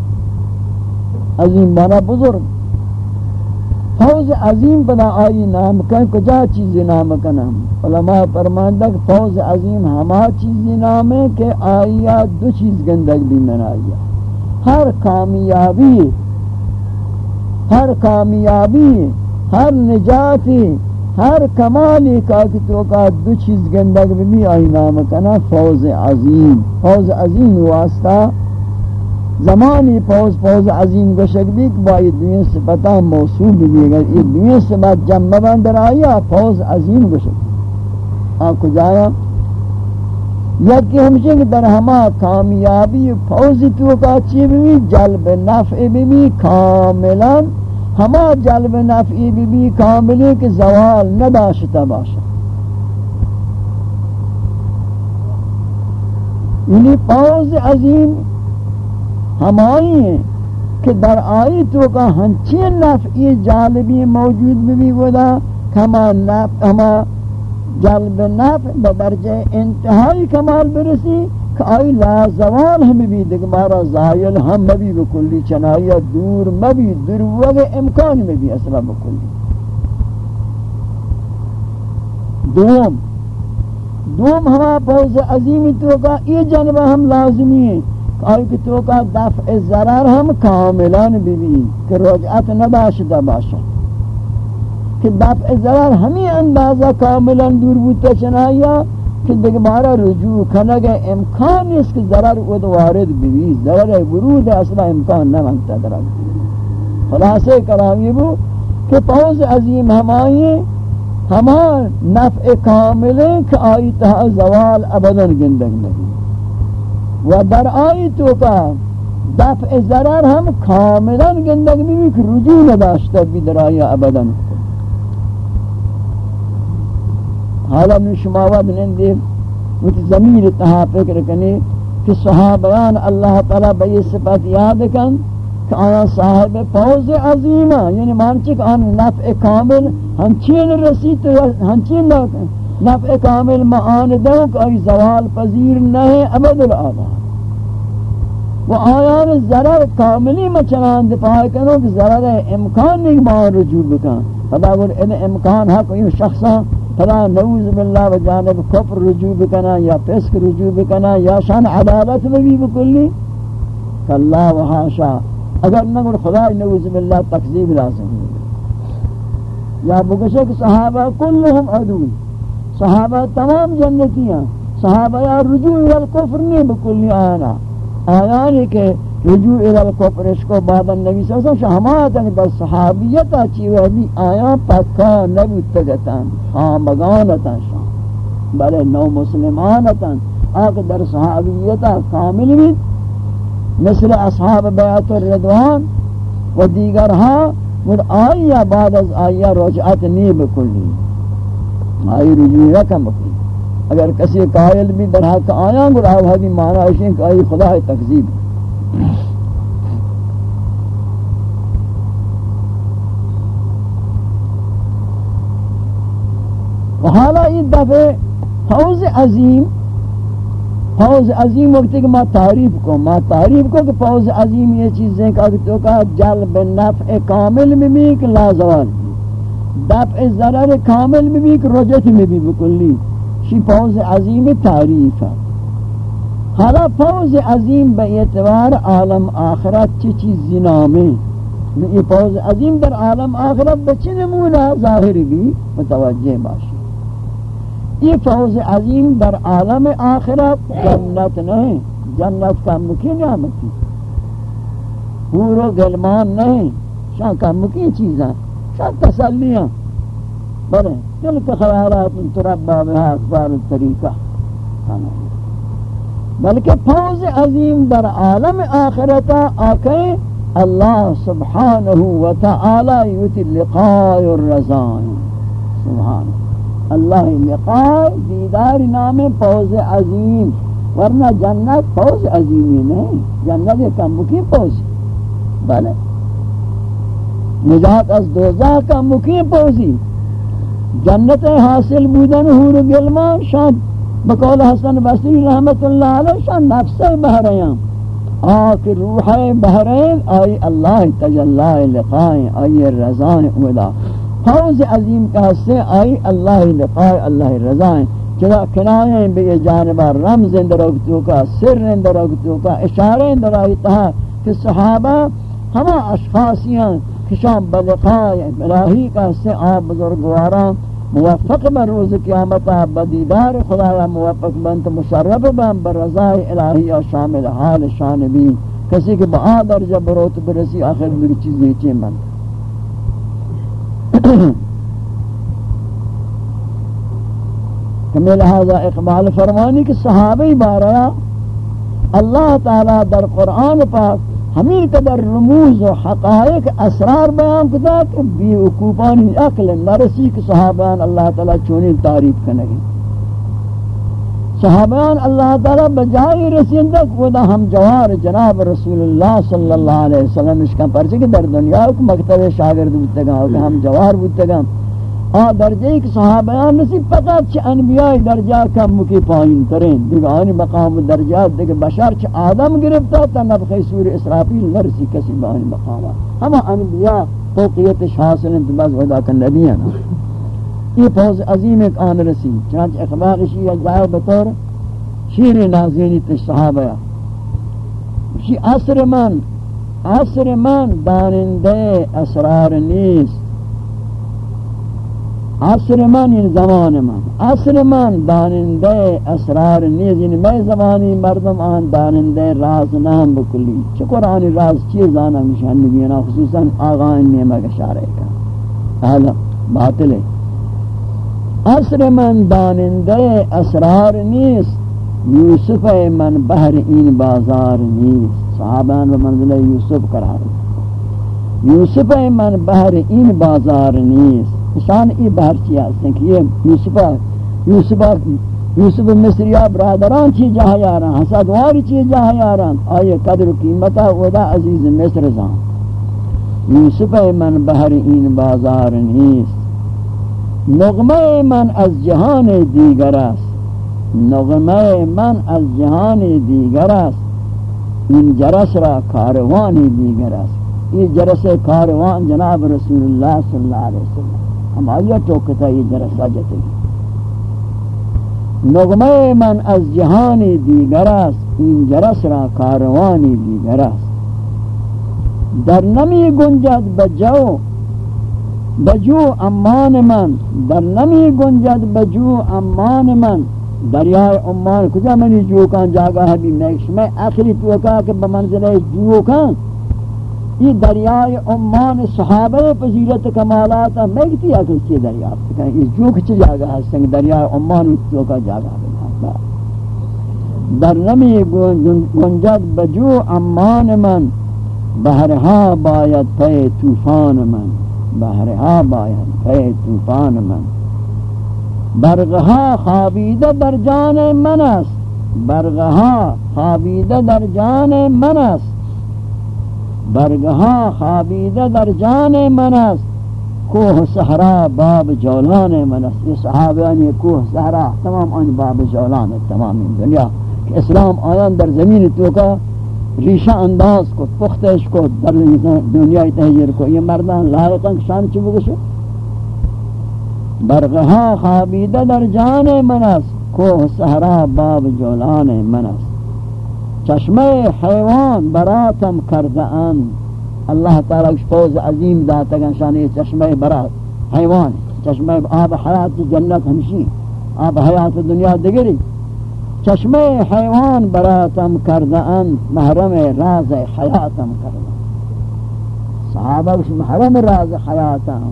عظیم مانا بزرگ. فوز عظیم بنا آئی نام کہیں کجا چیزی نام کنم؟ علماء فرماندہ کہ فوز عظیم ہما چیزی نام ہے کہ آئیا دو چیز گندگ بھی من آئیا ہر کامیابی ہر کامیابی، ہر نجاتی ہر کمالی کا کہ تو کا دو چیز گندگ بھی آئی نام کنا، فوز عظیم. فوز عظیم واسطہ زمانی فوز فوز عظیم گشک بھی کہ با یہ دنیا صفتہ موصول بھی گا یہ دنیا صفت جمع بندر آیا فوز عظیم گشک آنکھ جایا یکی ہمشہ کہ در ہما کامیابی فوز تو کا چی بھی، جلب نفع بھی کاملا ہما جلب نفعی بی بی کاملی کہ زوال نداشتا باشا یعنی پوز عظیم ہمائی ہیں کہ در آئی تو کا ہنچی نفعی جالبی موجود بھی ودا ہما نفع ہما جلب نفع بدرجہ انتہائی کمال برسی کہ آئی لا زوال ہم بھی دیکھ مارا زائل ہم بھی بکلی چنائی دور مبی در وگ امکان میں بھی اصلا بکلی. دوم دوم ہما پوز عظیمی تو کا یہ جنبہ ہم لازمی ہیں کہ آئی کہ تو کا دفع ضرر ہم کاملان بھی بھی کہ رجعت نباشدہ باشا کہ دفع ضرر ہمیں اندازہ کاملان دور بودتا چنائی کہ مارا رجوع کنگا امکان نیست کہ ضرر ود وارد بھی ضرر ورود اصلا امکان نہ منتا درد خلاصے کرامی بو کہ پوز عظیم ہمائی ہما نفع کامل کہ آئی تہا زوال ابداً گندگ نہیں و در آئی تو کا دفع ضرر ہم کاملا گندگ نہیں کہ رجوع نداشتا بھی در آئی ابداً. حالا من شما ود نندے وچ زمین تہا فکر کنے کہ صحابیان اللہ تعالی بے صفات یاد کن کہ آیا صاحب فوز عظیمہ یعنی مانچے کہ آن نفع کامل ہنچین رسید ہنچین نفع کامل معان دو کہ آئی زوال پذیر نہیں ابد الآباد و آیان ضرر کاملی مچنان دفاع کنو کہ ضرر امکان نہیں معان رجوع بکن۔ فدا گر ان امکان حق یہ شخصا فلا نعوذ باللہ و جانب کفر رجوع بکنا یا فسق رجوع بکنا یا شان عدالت بھی بکلی کہ و حاشا اگر نگر خدا نعوذ باللہ تقذیب لازم یا بکشک صحابہ کلهم عدو صحابہ تمام جنتیاں، صحابہ یا رجوع الکفر نہیں بکلی آنا۔ آیانی کہ رجوع الى الكفر اس کو بعد النبی صلی اللہ علیہ وسلم ہمارا بس صحابیتا چیوہ بھی آیا پکا نبی تگتن خامگانتا شان بلے نو مسلمانتا۔ آکھ در صحابیتا کامل بھی، مثل اصحاب بیعت الردوان و دیگر ہاں مد آیا بعد از آیا رجعت نہیں بکلی۔ آئی رجوع رکم بکلی۔ اگر کسی قائل بھی در حق آیا گو راہ حدی معنی ہے کہ آئی خدا تکذیب حالا یہ دفعہ فوز عظیم فوز عظیم وقت کہ ما تعریف کو ما تعریف کو کہ فوز عظیم یہ چیزیں کہ تو کا جلب نفع کامل میں بھی کہ لازوال دفع ضرر کامل میں بھی کہ رجت میں بھی، بکلی۔ شی فوز عظیم تعریف ہے۔ حالا فوز عظیم بے اعتبار عالم آخرت چی چیز نامے یہ فوز عظیم در عالم آخرت بچی نمونہ ظاہر بھی متوجہ باشی۔ یہ فوز عظیم در عالم آخرت جنت نہیں، جنت کا مکی نعمتی حور و گلمان نہیں شاہ کا مکی چیزاں شاہ تسلیاں۔ بلے تلک خیالات تربا بها اخبار الطریقہ بلکہ فوز عظیم در عالم آخرتا آکے اللہ سبحانہ وتعالی یوتی لقاء الرزان سبحانہ اللہ لقاء دیدار نام فوز عظیم، ورنہ جنت فوز عظیمی نہیں، جنت کم کی فوز. بلے. نجات از دوزہ کا مکیم پوزی جنت حاصل بودن حور گلمان شان بقول حسن بصری رحمت اللہ علیہ شان نفس بہریاں آکھ روح بہرین آئی اللہ تجلہ لقائیں آئی رضائیں اولا حوض عظیم کا حصے آئی اللہ لقائیں اللہ رضائیں چرا کنائیں بے جانبہ رمز اندرگتو کا، سر اندرگتو کا، اشارے اندرگتو کا کہ صحابہ ہما اشخاصیاں کشان بلقائے الہی کا سے آپ بزرگواران موفق بن روز قیامتا بدیدار خدا و موفق بنت مشرف بن بر الہی و شامل حال شان بھی کسی کے با درجہ بروت برسی آخر بھی چیز نیچے من۔ کمی لہذا اقبال فرمانی کہ صحابی بارا اللہ تعالی در قرآن پاک ہمیں قدر رموز و حقائق اسرار بیان کتا کہ بی اکوپانی اقل نرسی کہ صحابان اللہ تعالی چونی تعریف کنگی صحابان اللہ تعالی بجائی رسین تک ودا ہم جوار جناب رسول اللہ صلی اللہ علیہ وسلم اس کا پرچے کہ در دنیا کو مکتب شاگرد بودتگا ہم جوار بودتگا آ درجہ ایک صحابیان نصیب فقط چھ انبیاء درجہ کم مکی پائین ترین۔ دیکھ آنی مقام درجات دیکھ بشار چھ آدم گرفتا تا نبخی سور اسرافیل نرسی کسی بآنی مقامات ہما انبیاء فوقیت حاصل انتباز ودا کن نبیانا یہ پوز عظیم ایک آن رسی، چنانچہ اخبار شیعہ جائے بطور شیر نازینی تش صحابیہ شی عصر من عصر من دانندے اسرار نیست۔ عصر من این زمان من عصر من داننده اسرار نیز یعنی میں زمانی مردم آن داننده راز نام بکلی. چه قرآنی راز چیز زانا مشان نبینا خصوصا آغان نیمہ اشارہ کا حالا باطل ہے عصر من داننده اسرار نیز یوسف من بہر این بازار نیز صحابان و منزل یوسف قرار یوسف من بہر این بازار نیز شان ای بہر چیا ہیں کہ یہ یوسف یوسف یوسف مصریہ برادران چی جہاں یاران حسدواری چی جہاں یاران آئے قدر و قیمتا ودا عزیز مصر زان یوسف من بہر این بازار نیست نغمہ من از جہان دیگر است۔ نغمہ من از جہان دیگر است۔ این جرس را کاروانی دیگر است۔ یہ جرس کاروان جناب رسول اللہ صلی اللہ علیہ وسلم۔ ہم آیا ٹوکتا یہ جرس آجتے ہیں۔ نغمہ من از جہان دیگر است، این جرس را کاروانی دیگر است۔ در نمی گنجد بجو بجو امان من۔ در نمی گنجد بجو امان من۔ دریائے امان کجا منی جو کان جاگا ہے بھی میں آخری تو کہا کہ بمنزلہ جو کان یہ دریائے امان صحابہ پذیرت کمالات میں کتی اکل چی دریافت کریں یہ جو کچھ جاگا ہے، سنگ دریائے امان تو کا جاگا ہے۔ در نمی گنجد بجو امان من بہرہا باید پہ توفان من بہرہا باید پہ توفان من۔ برغہا خوابیدہ در جان من است، برغہا خوابیدہ در جان من است۔ برگہاں خوابیدہ در جان منس کوہ سہرا باب جولان منس یہ صحابیان یہ کوہ سہرا تمام ان باب جولان تمام دنیا. کہ اسلام آیان در زمین تو کا ریشہ انداز کو پختش کو در دنیا تحجیر کو یہ مردان لائقاں شان چبو گشو برگہاں خوابیدہ در جان منس کوہ سہرا باب جولان منس چشمه حیوان براتم کرده اند. اللہ تعالی فوز عظیم داتا شانی چشمه برات حیوان، چشمه آب حیات جنت ہمشی، آب حیات دنیا دگری چشمه حیوان براتم کرده اند، محرم راز حیاتم کرده صحابه محرم راز حیاتم.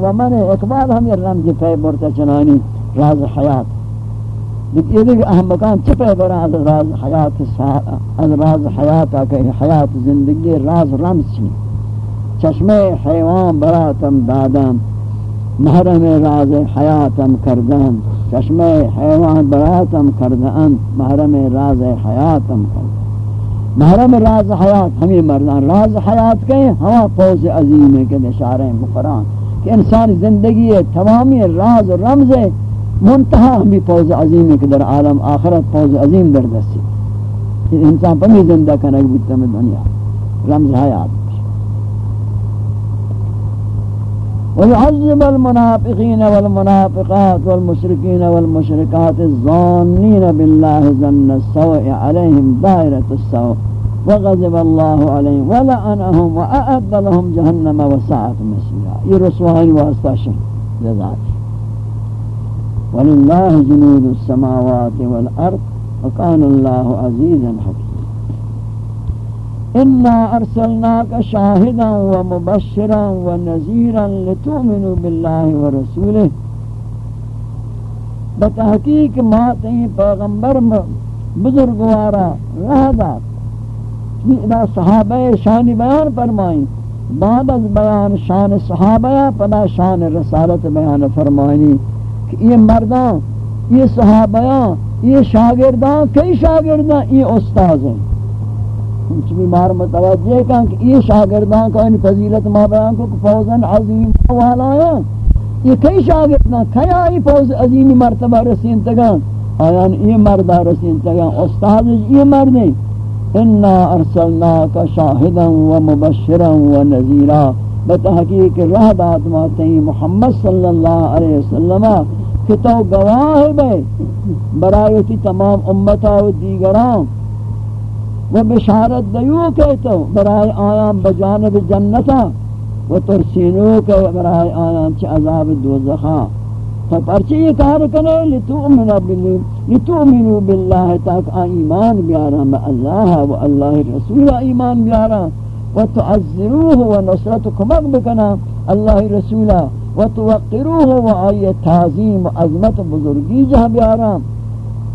و من اقبال ہم یہ رمز پہ برتا چنانی، راز حیات. یہ دیکھ اہم مکان چپے برا از راز حیات از راز حیات آکے حیات زندگی راز رمز چی چشمے حیوان براتم دادم، محرم راز حیاتم کردن۔ چشمے حیوان براتم کردن، محرم راز حیاتم کردن۔ محرم راز حیات ہمیں مردان۔ راز حیات کہیں ہوا پوز عظیم ہے کہ نشارہ کہ انسان زندگی ہے تمامی راز و رمز ہے۔ منتہا ہمیں پوز عظیم ہے کہ در عالم آخرت پوز عظیم در دستی انسان پر زندہ کرنے کی بودتا میں دنیا۔ رمز حیات ويعذب المنافقين والمنافقات والمشركين والمشركات الظانين بالله ظن السوء عليهم دائرة السوء۔ وغضب الله عليهم ولعنهم وأعد لهم جهنم وساعة مسيرا يرسوها واسطاشا جزاك ولله جنود السماوات والأرض وكان الله عزيزا حكيما. إنا أرسلناك شاهدا ومبشرا ونذيرا لتؤمنوا بالله ورسوله. بتحقیق ما تین پیغمبر بزرگوارا رہ دا صحابہ شان بیان فرمائیں۔ بعد از بیان شان صحابہ پدا شان رسالت بیان فرمائیں۔ کہ یہ مردان یہ صحابہ یہ شاگردان کئی شاگردان یہ استاذ ہیں۔ کچھ بھی مار متوجہ کہاں کہ یہ شاگردان کا ان فضیلت ما بیان کو فوزن عظیم والا ہے یہ کئی شاگردان کئی آئی فوز عظیمی مرتبہ رسین تگان آیان یہ مردہ رسین تگان استاد یہ مردیں انا ارسلناک شاہدا و مبشرا و نذیرا۔ بتحقیق رہ دات ماتیں محمد صلی اللہ علیہ وسلم۔ کہ تو گواہ بے برایتی تمام امتا و دیگران. و بشارت دیو کہتو برای آیان بجانب جنتا. و ترسینو کہ برای آیان چھ عذاب دوزخا. تو یہ کار کنے لتؤمنو باللہ لتؤمنو باللہ تاک ایمان بیارا با اللہ و اللہ رسول ایمان بیارا. و تعذروه و نصرت کمک بکنا، اللہ رسول و توقروه و آئی تعظیم و عظمت بزرگی جہ بیارا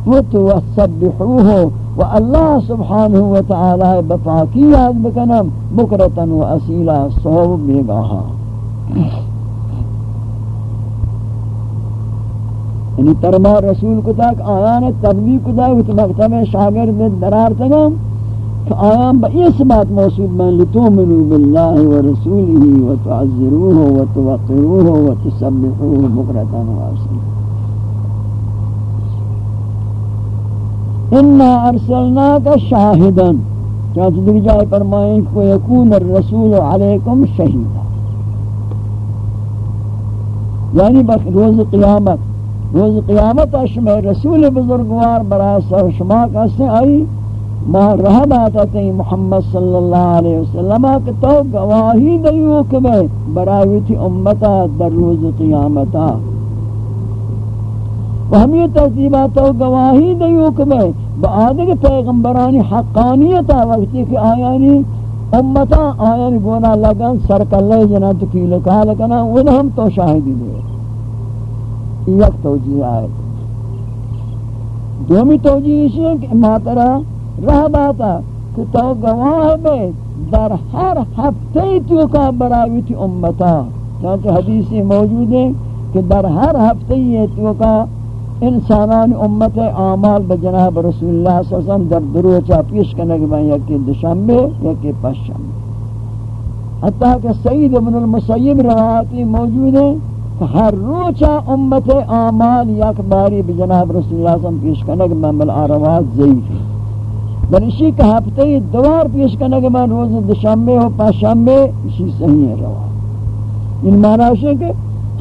و توسبحوه و اللہ سبحانہ و تعالی بپاکی یاد بکنم، بکرتن و اصیلا صحب بیگاہا یعنی ترما رسول کو تک آیان تبلیغ کو تک مکتب شاگرد درار تگم کہ با اس بات موصول من لتومنوا باللہ و رسوله و تعذروه و توقروه و تسبحوه بکرتن و اصیلا انا ارسلناک شاہدن چاہتے دیکھ جائے، فرمائیں کو یکون الرسول علیکم شہیدہ یعنی بس روز قیامت روز قیامت اشمع رسول بزرگوار برای سر شما کسے آئی ما رہ باتا محمد صلی اللہ علیہ وسلم کہ تو گواہی دیو کہ کبھے برای امتا در روز قیامتا۔ و ہم یہ تحصیبات و گواہی دیو کبھے بعد کے پیغمبرانی حقانیت وقتی کہ آیانی امتا آیانی گونا لگن سرکلے جنات کی لکھا لکنا وہ ہم تو شاہدی دے یک توجیہ آئے دومی توجیہ اسی ہے کہ ماترہ رہ باتا کہ تو گواہ میں در ہر ہفتے تو کا براوی تھی امتا. چانچہ حدیثی موجود ہے کہ در ہر ہفتے یہ تو کا انسانان امت اعمال بجناب رسول اللہ صلی اللہ علیہ وسلم در درو چا پیش کرنے کے بعد یکی دشمبے یکی پشمبے حتیٰ کہ سید ابن المسیب روایتی موجود ہے کہ ہر روچا امت اعمال یک باری بجناب رسول اللہ صلی اللہ علیہ وسلم پیش کرنے کے بعد آروات ضعیف ہے بل اسی کہ ہفتے دوار پیش کرنے کے بعد روز دشمبے و پشمبے اسی صحیح ہے روایت ان معنی ہے کہ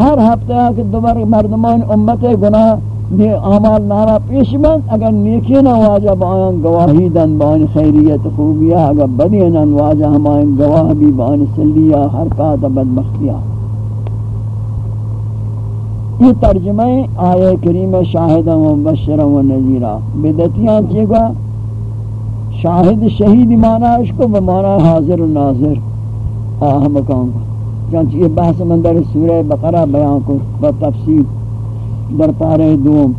ہر ہفتے آکے دوبارہ مردمان، امت گناہ یہ اعمال نارا پیش من اگر نیکی نہ واجہ بآیان گواہی دن بآیان خیریت خوبیہ اگر بدی نہ واجہ ہمائن گواہ بھی بآیان سلیہ، حرکات بدبختیہ یہ ترجمہ آیہ کریم شاہدہ و مبشرہ و نذیرہ۔ بدتیاں چیگا؟ شاہد شہید مانا اس کو بمانا حاضر و ناظر. آہم کام کو چانچہ یہ بحث مندر سورہ بقرہ بیان کو بتفصیل در پارے دوم.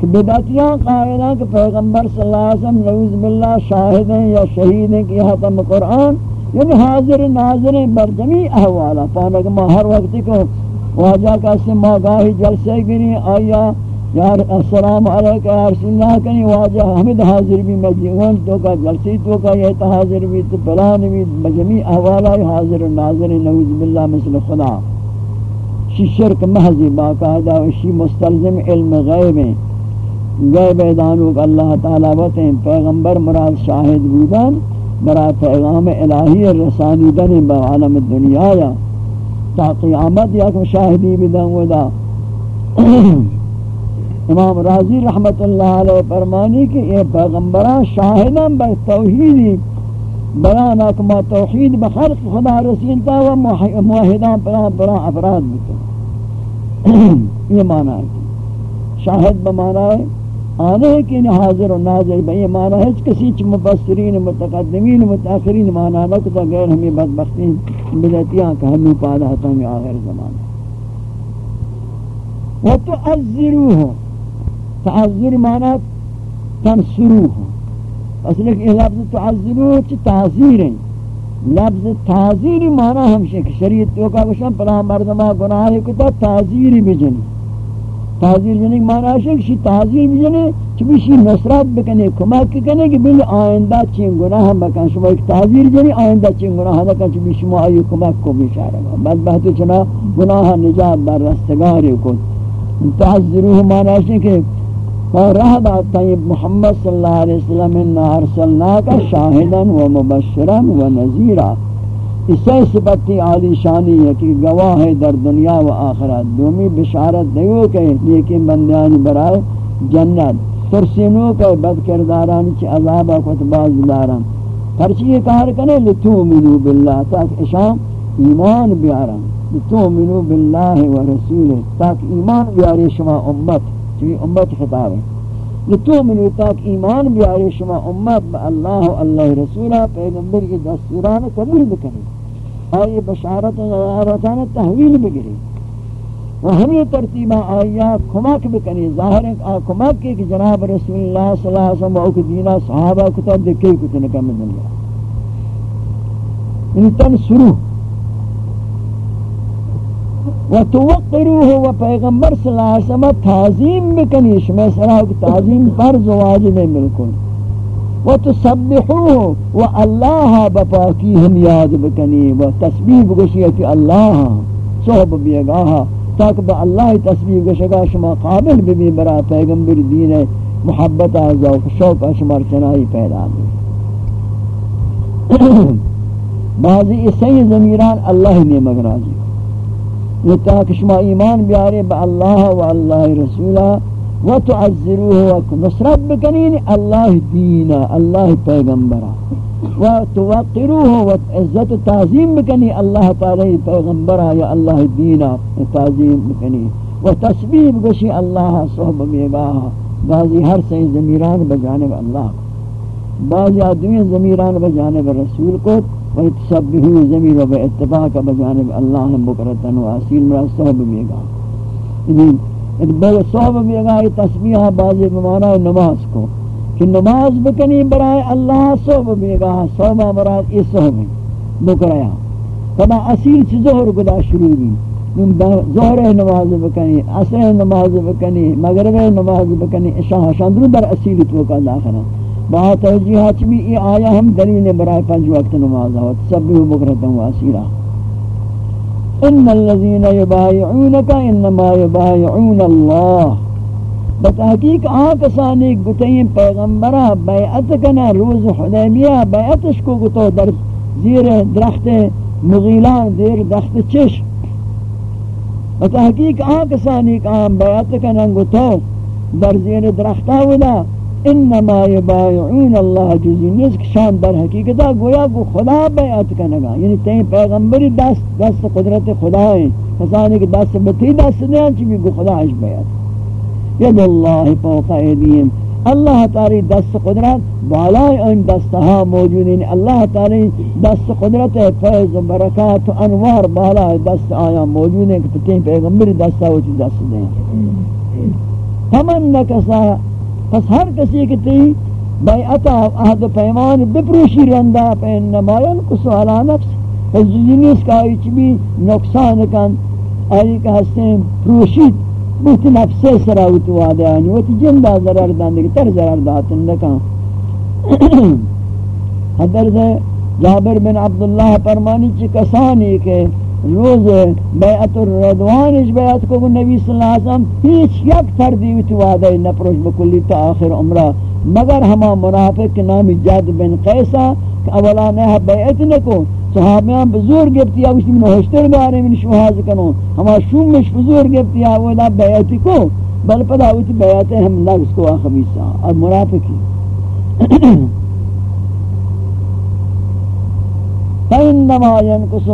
کہ بدعتیاں قائلہ کہ پیغمبر صلی اللہ علیہ وسلم، نعوذ باللہ شاہد ہیں یا شہید ہیں کہ یہ ختم قرآن یعنی حاضر ناظر ہیں بر احوالا پانا کہ ما ہر وقت کو واجہ کا سے ماگاہی جلسے گری آیا یار، السلام علیکہ یا رسول اللہ کنی واجہ حمد حاضر بھی مجیون تو کا جلسی تو کا یہ حاضر بھی، تو بلان بھی مجمی احوالا حاضر ناظر، نعوذ باللہ مثل خدا۔ شی شرک محضی باقاعدہ شی مستلزم علم غیب ہیں۔ غیب دانوک اللہ تعالیٰ بتیں پیغمبر مراد شاہد بودن برا پیغام الہی رسانی دن با عالم الدنیا یا، تا قیامت یا کہ شاہدی بدن ودا۔ امام راضی رحمت اللہ علیہ فرمانی کہ یہ پیغمبران شاہدان بر توحیدی برانا کما توحید بخرق خدا رسیلتا و موحدان پرا پرا افراد بکن۔ یہ معنی ہے۔ شاہد بمعنی ہے۔ آنے ہے کہ حاضر و ناظر بھئی معنی ہے۔ کسی چھ مبصرین متقدمین، متاخرین معنی نکتا غیر ہمیں بدبختین بدتیاں کہ ہمیں پادا ہتا ہمیں آخر زمانے وَتُعَذِّرُوهُ۔ تعذر معنی تنصروه اصل کہ لفظ تعذروه چی تعذیر ہیں لفظ تعذیر معنی ہمشہ کہ شریعت تو کا گوشن پلا مردمہ گناہ کتا تعذیر بجنی تعذیر جنی معنی ہے کہ تعذیر بجنی چی شی نصرت بکنے کمک کنے کہ بل آئندہ چین گناہ بکن. شما ایک تعذیر جنی آئندہ چین گناہ بکن چی شما آئی کمک کو بیشارہ بد بہت چنا گناہ نجات در رستگاری کو تعذروه معنی ہے کہ اور رہ طیب محمد صلی اللہ علیہ وسلم انہا ارسلناکا شاہدا و مبشرا و نذیرا۔ اسے سبتی عالی شانی ہے کہ گواہ ہے در دنیا و آخرت دومی بشارت دیو کہ لیکن بندیان برائے جنت۔ ترسینو کہ بد کرداران چی عذابا کت باز داران۔ پرچی یہ کہا رکھنے لتومنو باللہ تاک اشام ایمان بیارن۔ لتومنو باللہ و رسول تاک ایمان بیاری شما امت۔ چوی امت خطاب ہے۔ لتو منو تاک ایمان بیاری شما امت با اللہ و اللہ رسولہ، پیغمبر کی دستوران قبول بکنی آئی بشارت و غیارتان تحویل بگری و ہمیں ترتیبہ آئیا کمک بکنی ظاہر ہے کہ کمک کی کہ جناب رسول اللہ صلی اللہ علیہ وسلم و اوک دینا صحابہ کتا دکھے کتنکم دنیا۔ ان تنسروح و توقروه و پیغمبر صلی اللہ علیہ وسلم تعظیم بکنی شما سراہ کی تعظیم فرض و واجب ہے بالکل و تسبحوه و اللہ بپاکی ہم یاد بکنی و تسبیح بگشی کہ اللہ صحب بیگاہا تاکہ با اللہ تسبیح بگشگا شما قابل بھی برا پیغمبر دین محبت ذوق شوق شمار چنائی پیدا بھی بعضی اسی زمیران اللہ نے مگرازی یہ تاک شما ایمان بیارے با اللہ و اللہ رسولہ و تعذروه و نصرت بکنین اللہ دینا اللہ پیغمبرہ و توقروه و عزت تعظیم بکنی اللہ تعالی پیغمبرہ یا اللہ دینا تعظیم بکنی و تسبیح بکشی اللہ صحب میگاہ بعضی ہر سے زمیران بجانب اللہ بعضی آدمی زمیران بجانب رسول کو ويتسبحوا زمین و بے اتفاق بجانب اللہ بکرتن و اصیل مرا صحب بیگا یعنی بے صحب بیگا یہ تسبیح بازی بمانا نماز کو کہ نماز بکنی برائے اللہ صحب بیگا صحب مراد اس صحب بکریا کما اصیل چی ظہر گدا شروع بھی ظہر نماز بکنی، عصر نماز بکنی، مغرب نماز بکنی، عشاء شاندرو در اصیل تو کا داخلہ با توجیحات بھی یہ آیا ہم دلیل برائے پنج وقت نماز ہو تسبیح بکرتا ہوا سیرا ان الذين يبايعونك انما يبايعون الله بتحقیق آن کسانی گتیں پیغمبرہ، بیعت کنا روز حدیبیہ بیعتش کو گتو در زیر درخت مغیلان، زیر درخت چش۔ بتحقیق آن کسانی آن بیعت کنا گتو در زیر درختہ ودا انما یبایعون اللہ جزی نزک شان در حقیقتا گویا کو خدا بیعت کنگا. یعنی تین پیغمبری دست دست قدرت خدا ہے. کسانی کہ دست بتی دست دیان چی بھی گو خدا اش بیعت. ید اللہ فوق ایدیم اللہ تعالی دست قدرت بالای ان دستها موجود ہیں. اللہ تعالی دست قدرت فیض و برکات و انوار بالای دست آیا موجود ہیں. کہ تین پیغمبری دستا ہوتی دست دیں فمن نکسا پس ہر کسی کی تی بیعتا عہد پیمان بپروشی رندہ پین نمائن کو سوالا نفس؟ پس جی جنیس کا ایچ بھی نقصان کن، آئی کہ ہستیں پروشید بہت نفس سراوت وعدہ آنی وقت جندہ ضرر داندگی تر ضرر داتن لکا حضرت جابر بن عبداللہ فرمانی چی کسانی کے روز بیعت الردوانش بیعت کو نبی صلی اللہ علیہ وسلم ہیچ یک فردی تردیوی وعدہ نپروش بکلی تا آخر عمرہ مگر ہما منافق نامی جاد بن قیسا کہ اولا نہ بیعت نکو صحابیان بزور گفتی آوش من ہوشتر بارے من شوحاز کنو. ہما شومش بزور گفتی یا اولا بیعتی کو بل پدا ہوتی بیعت ہم نفس کو آخمیسا اور منافقی. فإنما ينقص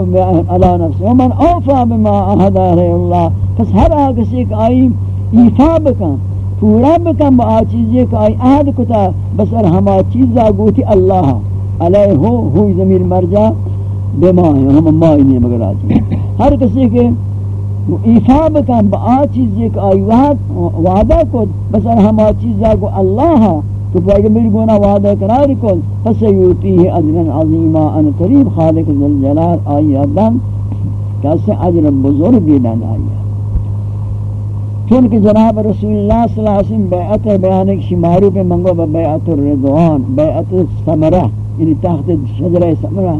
على نفسه ومن أوفى بما عهد عليه الله پس ہر آگسی کہ آئی ایفا بکن، پورا بکن با آ چیزی کہ آئی عہد کتا بسر ہما چیزا گوتی اللہ علیہ ہو ہوئی زمین مرجع بما ہے ہم مائی نہیں مگر آجی ہر کسی کے ایفا بکن با آ چیزی کہ آئی وعدہ کت بسر ہما چیزا گو اللہ تو پیغمبر گونا وعدہ قرار کن پس یوتیہ اجرا عظیما ان قریب خالق ذوالجلال آئی ادم کیسے اجر بزرگ دن آئی چونکہ جناب رسول اللہ صلی اللہ علیہ وسلم بیعت بیان ایک شمارو پہ منگو بیعت الرضوان، بیعت سمرہ یعنی تحت شجرہ سمرہ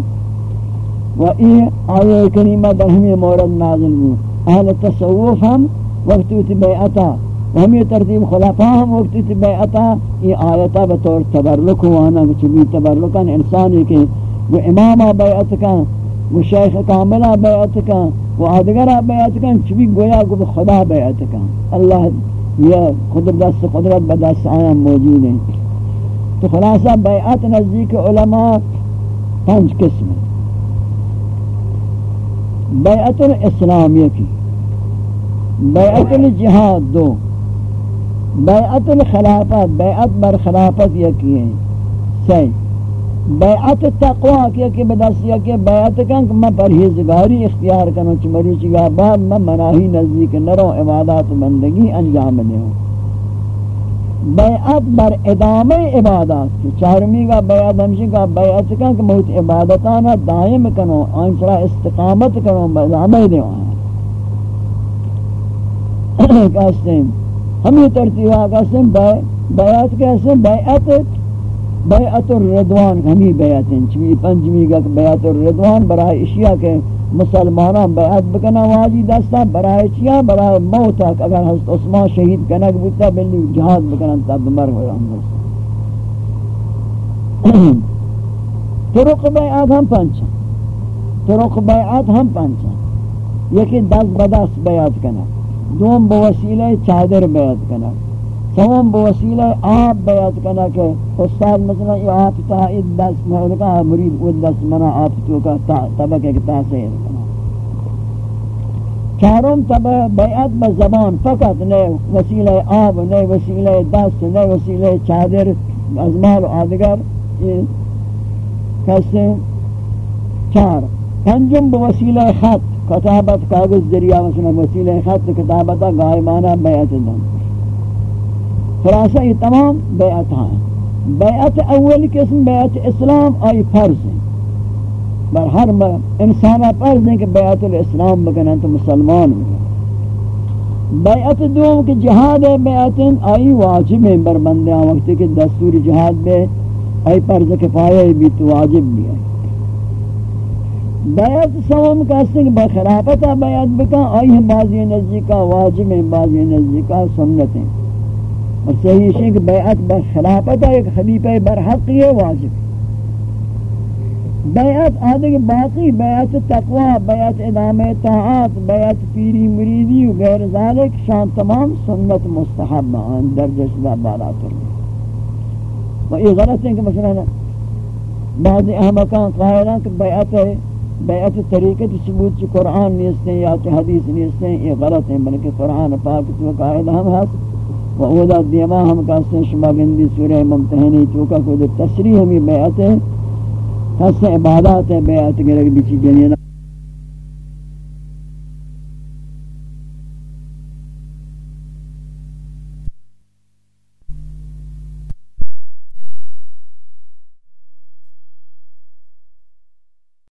و ای آیہ کریمہ در ہمیں مورد نازل ہوں اہل تصوف ہم وقت بیعتا ہمیں ترتیب خلافہ ہم وقتی تی بیعتا یہ آیتا بطور تبرلک ہوانا چبی تبرلکان انسانی کے، وہ امامہ بیعت کن وہ شیخ کاملہ بیعت کن وہ آدگرہ بیعت کن چبی گویا کو خدا بیعت کن اللہ یہ قدرت دست قدرت بدست آیام موجود ہیں تو خلاصہ بیعت نزدیک علماء پنج قسم بیعت الاسلام یکی بیعت الجہاد دو۔ بیعت الخلافت، بیعت بر خلافت یکی ہے۔ سی بیعت تقوی کیا کہ بدست یا کہ بیعت کن کہ میں پرہیزگاری اختیار کروں کنو چمری چگا بعد میں مناہی نزدیک نرو عبادات بندگی انجام دے ہوں۔ بیعت بر ادام عبادات کی چارمی کا بیعت، ہمشی کا بیعت کن کہ محت عبادتانا دائم کنو آنچرا استقامت کنو ادامے دے ہوں۔ کہتے ہیں ہم یہ ترتیب آگا سن بیعت کیسے بیعت بیعت الردوان ہمیں بیعت ہیں۔ چمی پنجمی کا بیعت الردوان برای اشیاء کے مسلمانان بیعت بکنا واجی دستا برای اشیاء برای موتا اگر حضرت عثمان شہید کنک بودتا بلی جہاد بکنا تب مر ہوئے ہم طرق بیعت ہم پنچا۔ طرق بیعت ہم پنچا۔ یکی دست بدست بیعت کنک دوم بوسیلہ چادر بیعت کنا سوم بوسیلہ آب بیعت کنا کہ استاد مثلا یہ آب تا دست محلقہ مرید وہ دست منا آب تو کا طبق ایک تاثیر کنا چارم تب بیعت بزبان فقط نئے وسیلہ آب نئے وسیلہ دست نئے وسیلہ چادر ازمال و آدگر. کیسے چار پنجم بوسیلہ خط. کتابت کاغذ ذریعہ مثلا وسیلہ خط کتابت غائبانہ بیعت دن خلاصہ یہ تمام بیعت ہیں۔ بیعت اول قسم بیعت اسلام، آئی فرض ہیں۔ بر ہر انسانہ فرض ہیں کہ بیعت الاسلام بکنن تو مسلمان بکنن بیعت دوم کہ جہاد ہے بیعت آئی واجب ہیں۔ بر بندیاں وقتی کہ دستور جہاد بے آئی فرض کفایہ بھی تو واجب بھی ہے۔ بیعت سوام کہتے ہیں بخلافتا بیعت بکا آئی ہم بعضی نزدیکا واجب ہیں بعضی نزدیکا سنت ہیں۔ اور صحیح ہے کہ بیعت بخلافتا ایک خلیفہ برحق یہ واجب بیعت آدھے کہ باقی، بیعت تقوی، بیعت ادام طاعات بیعت پیری مریدی و غیر ذالک، شان تمام سنت مستحب آن درجہ شدہ بالا تر و یہ غلط ہے کہ مثلا بعض احمقان قائلان کہ بیعت ہے۔ بیعت طریقت ثبوت چی قرآن نیستے یا چی حدیث نیستے یہ غلط ہیں، بلکہ قرآن پاک تو قائد ہم ہست و اودا دیما ہم کہتے ہیں شما گندی سورہ ممتحنی چوکا کو دے تصریح ہمیں بیعت ہے۔ کہتے عبادات ہے بیعت گرگ بچی جنینا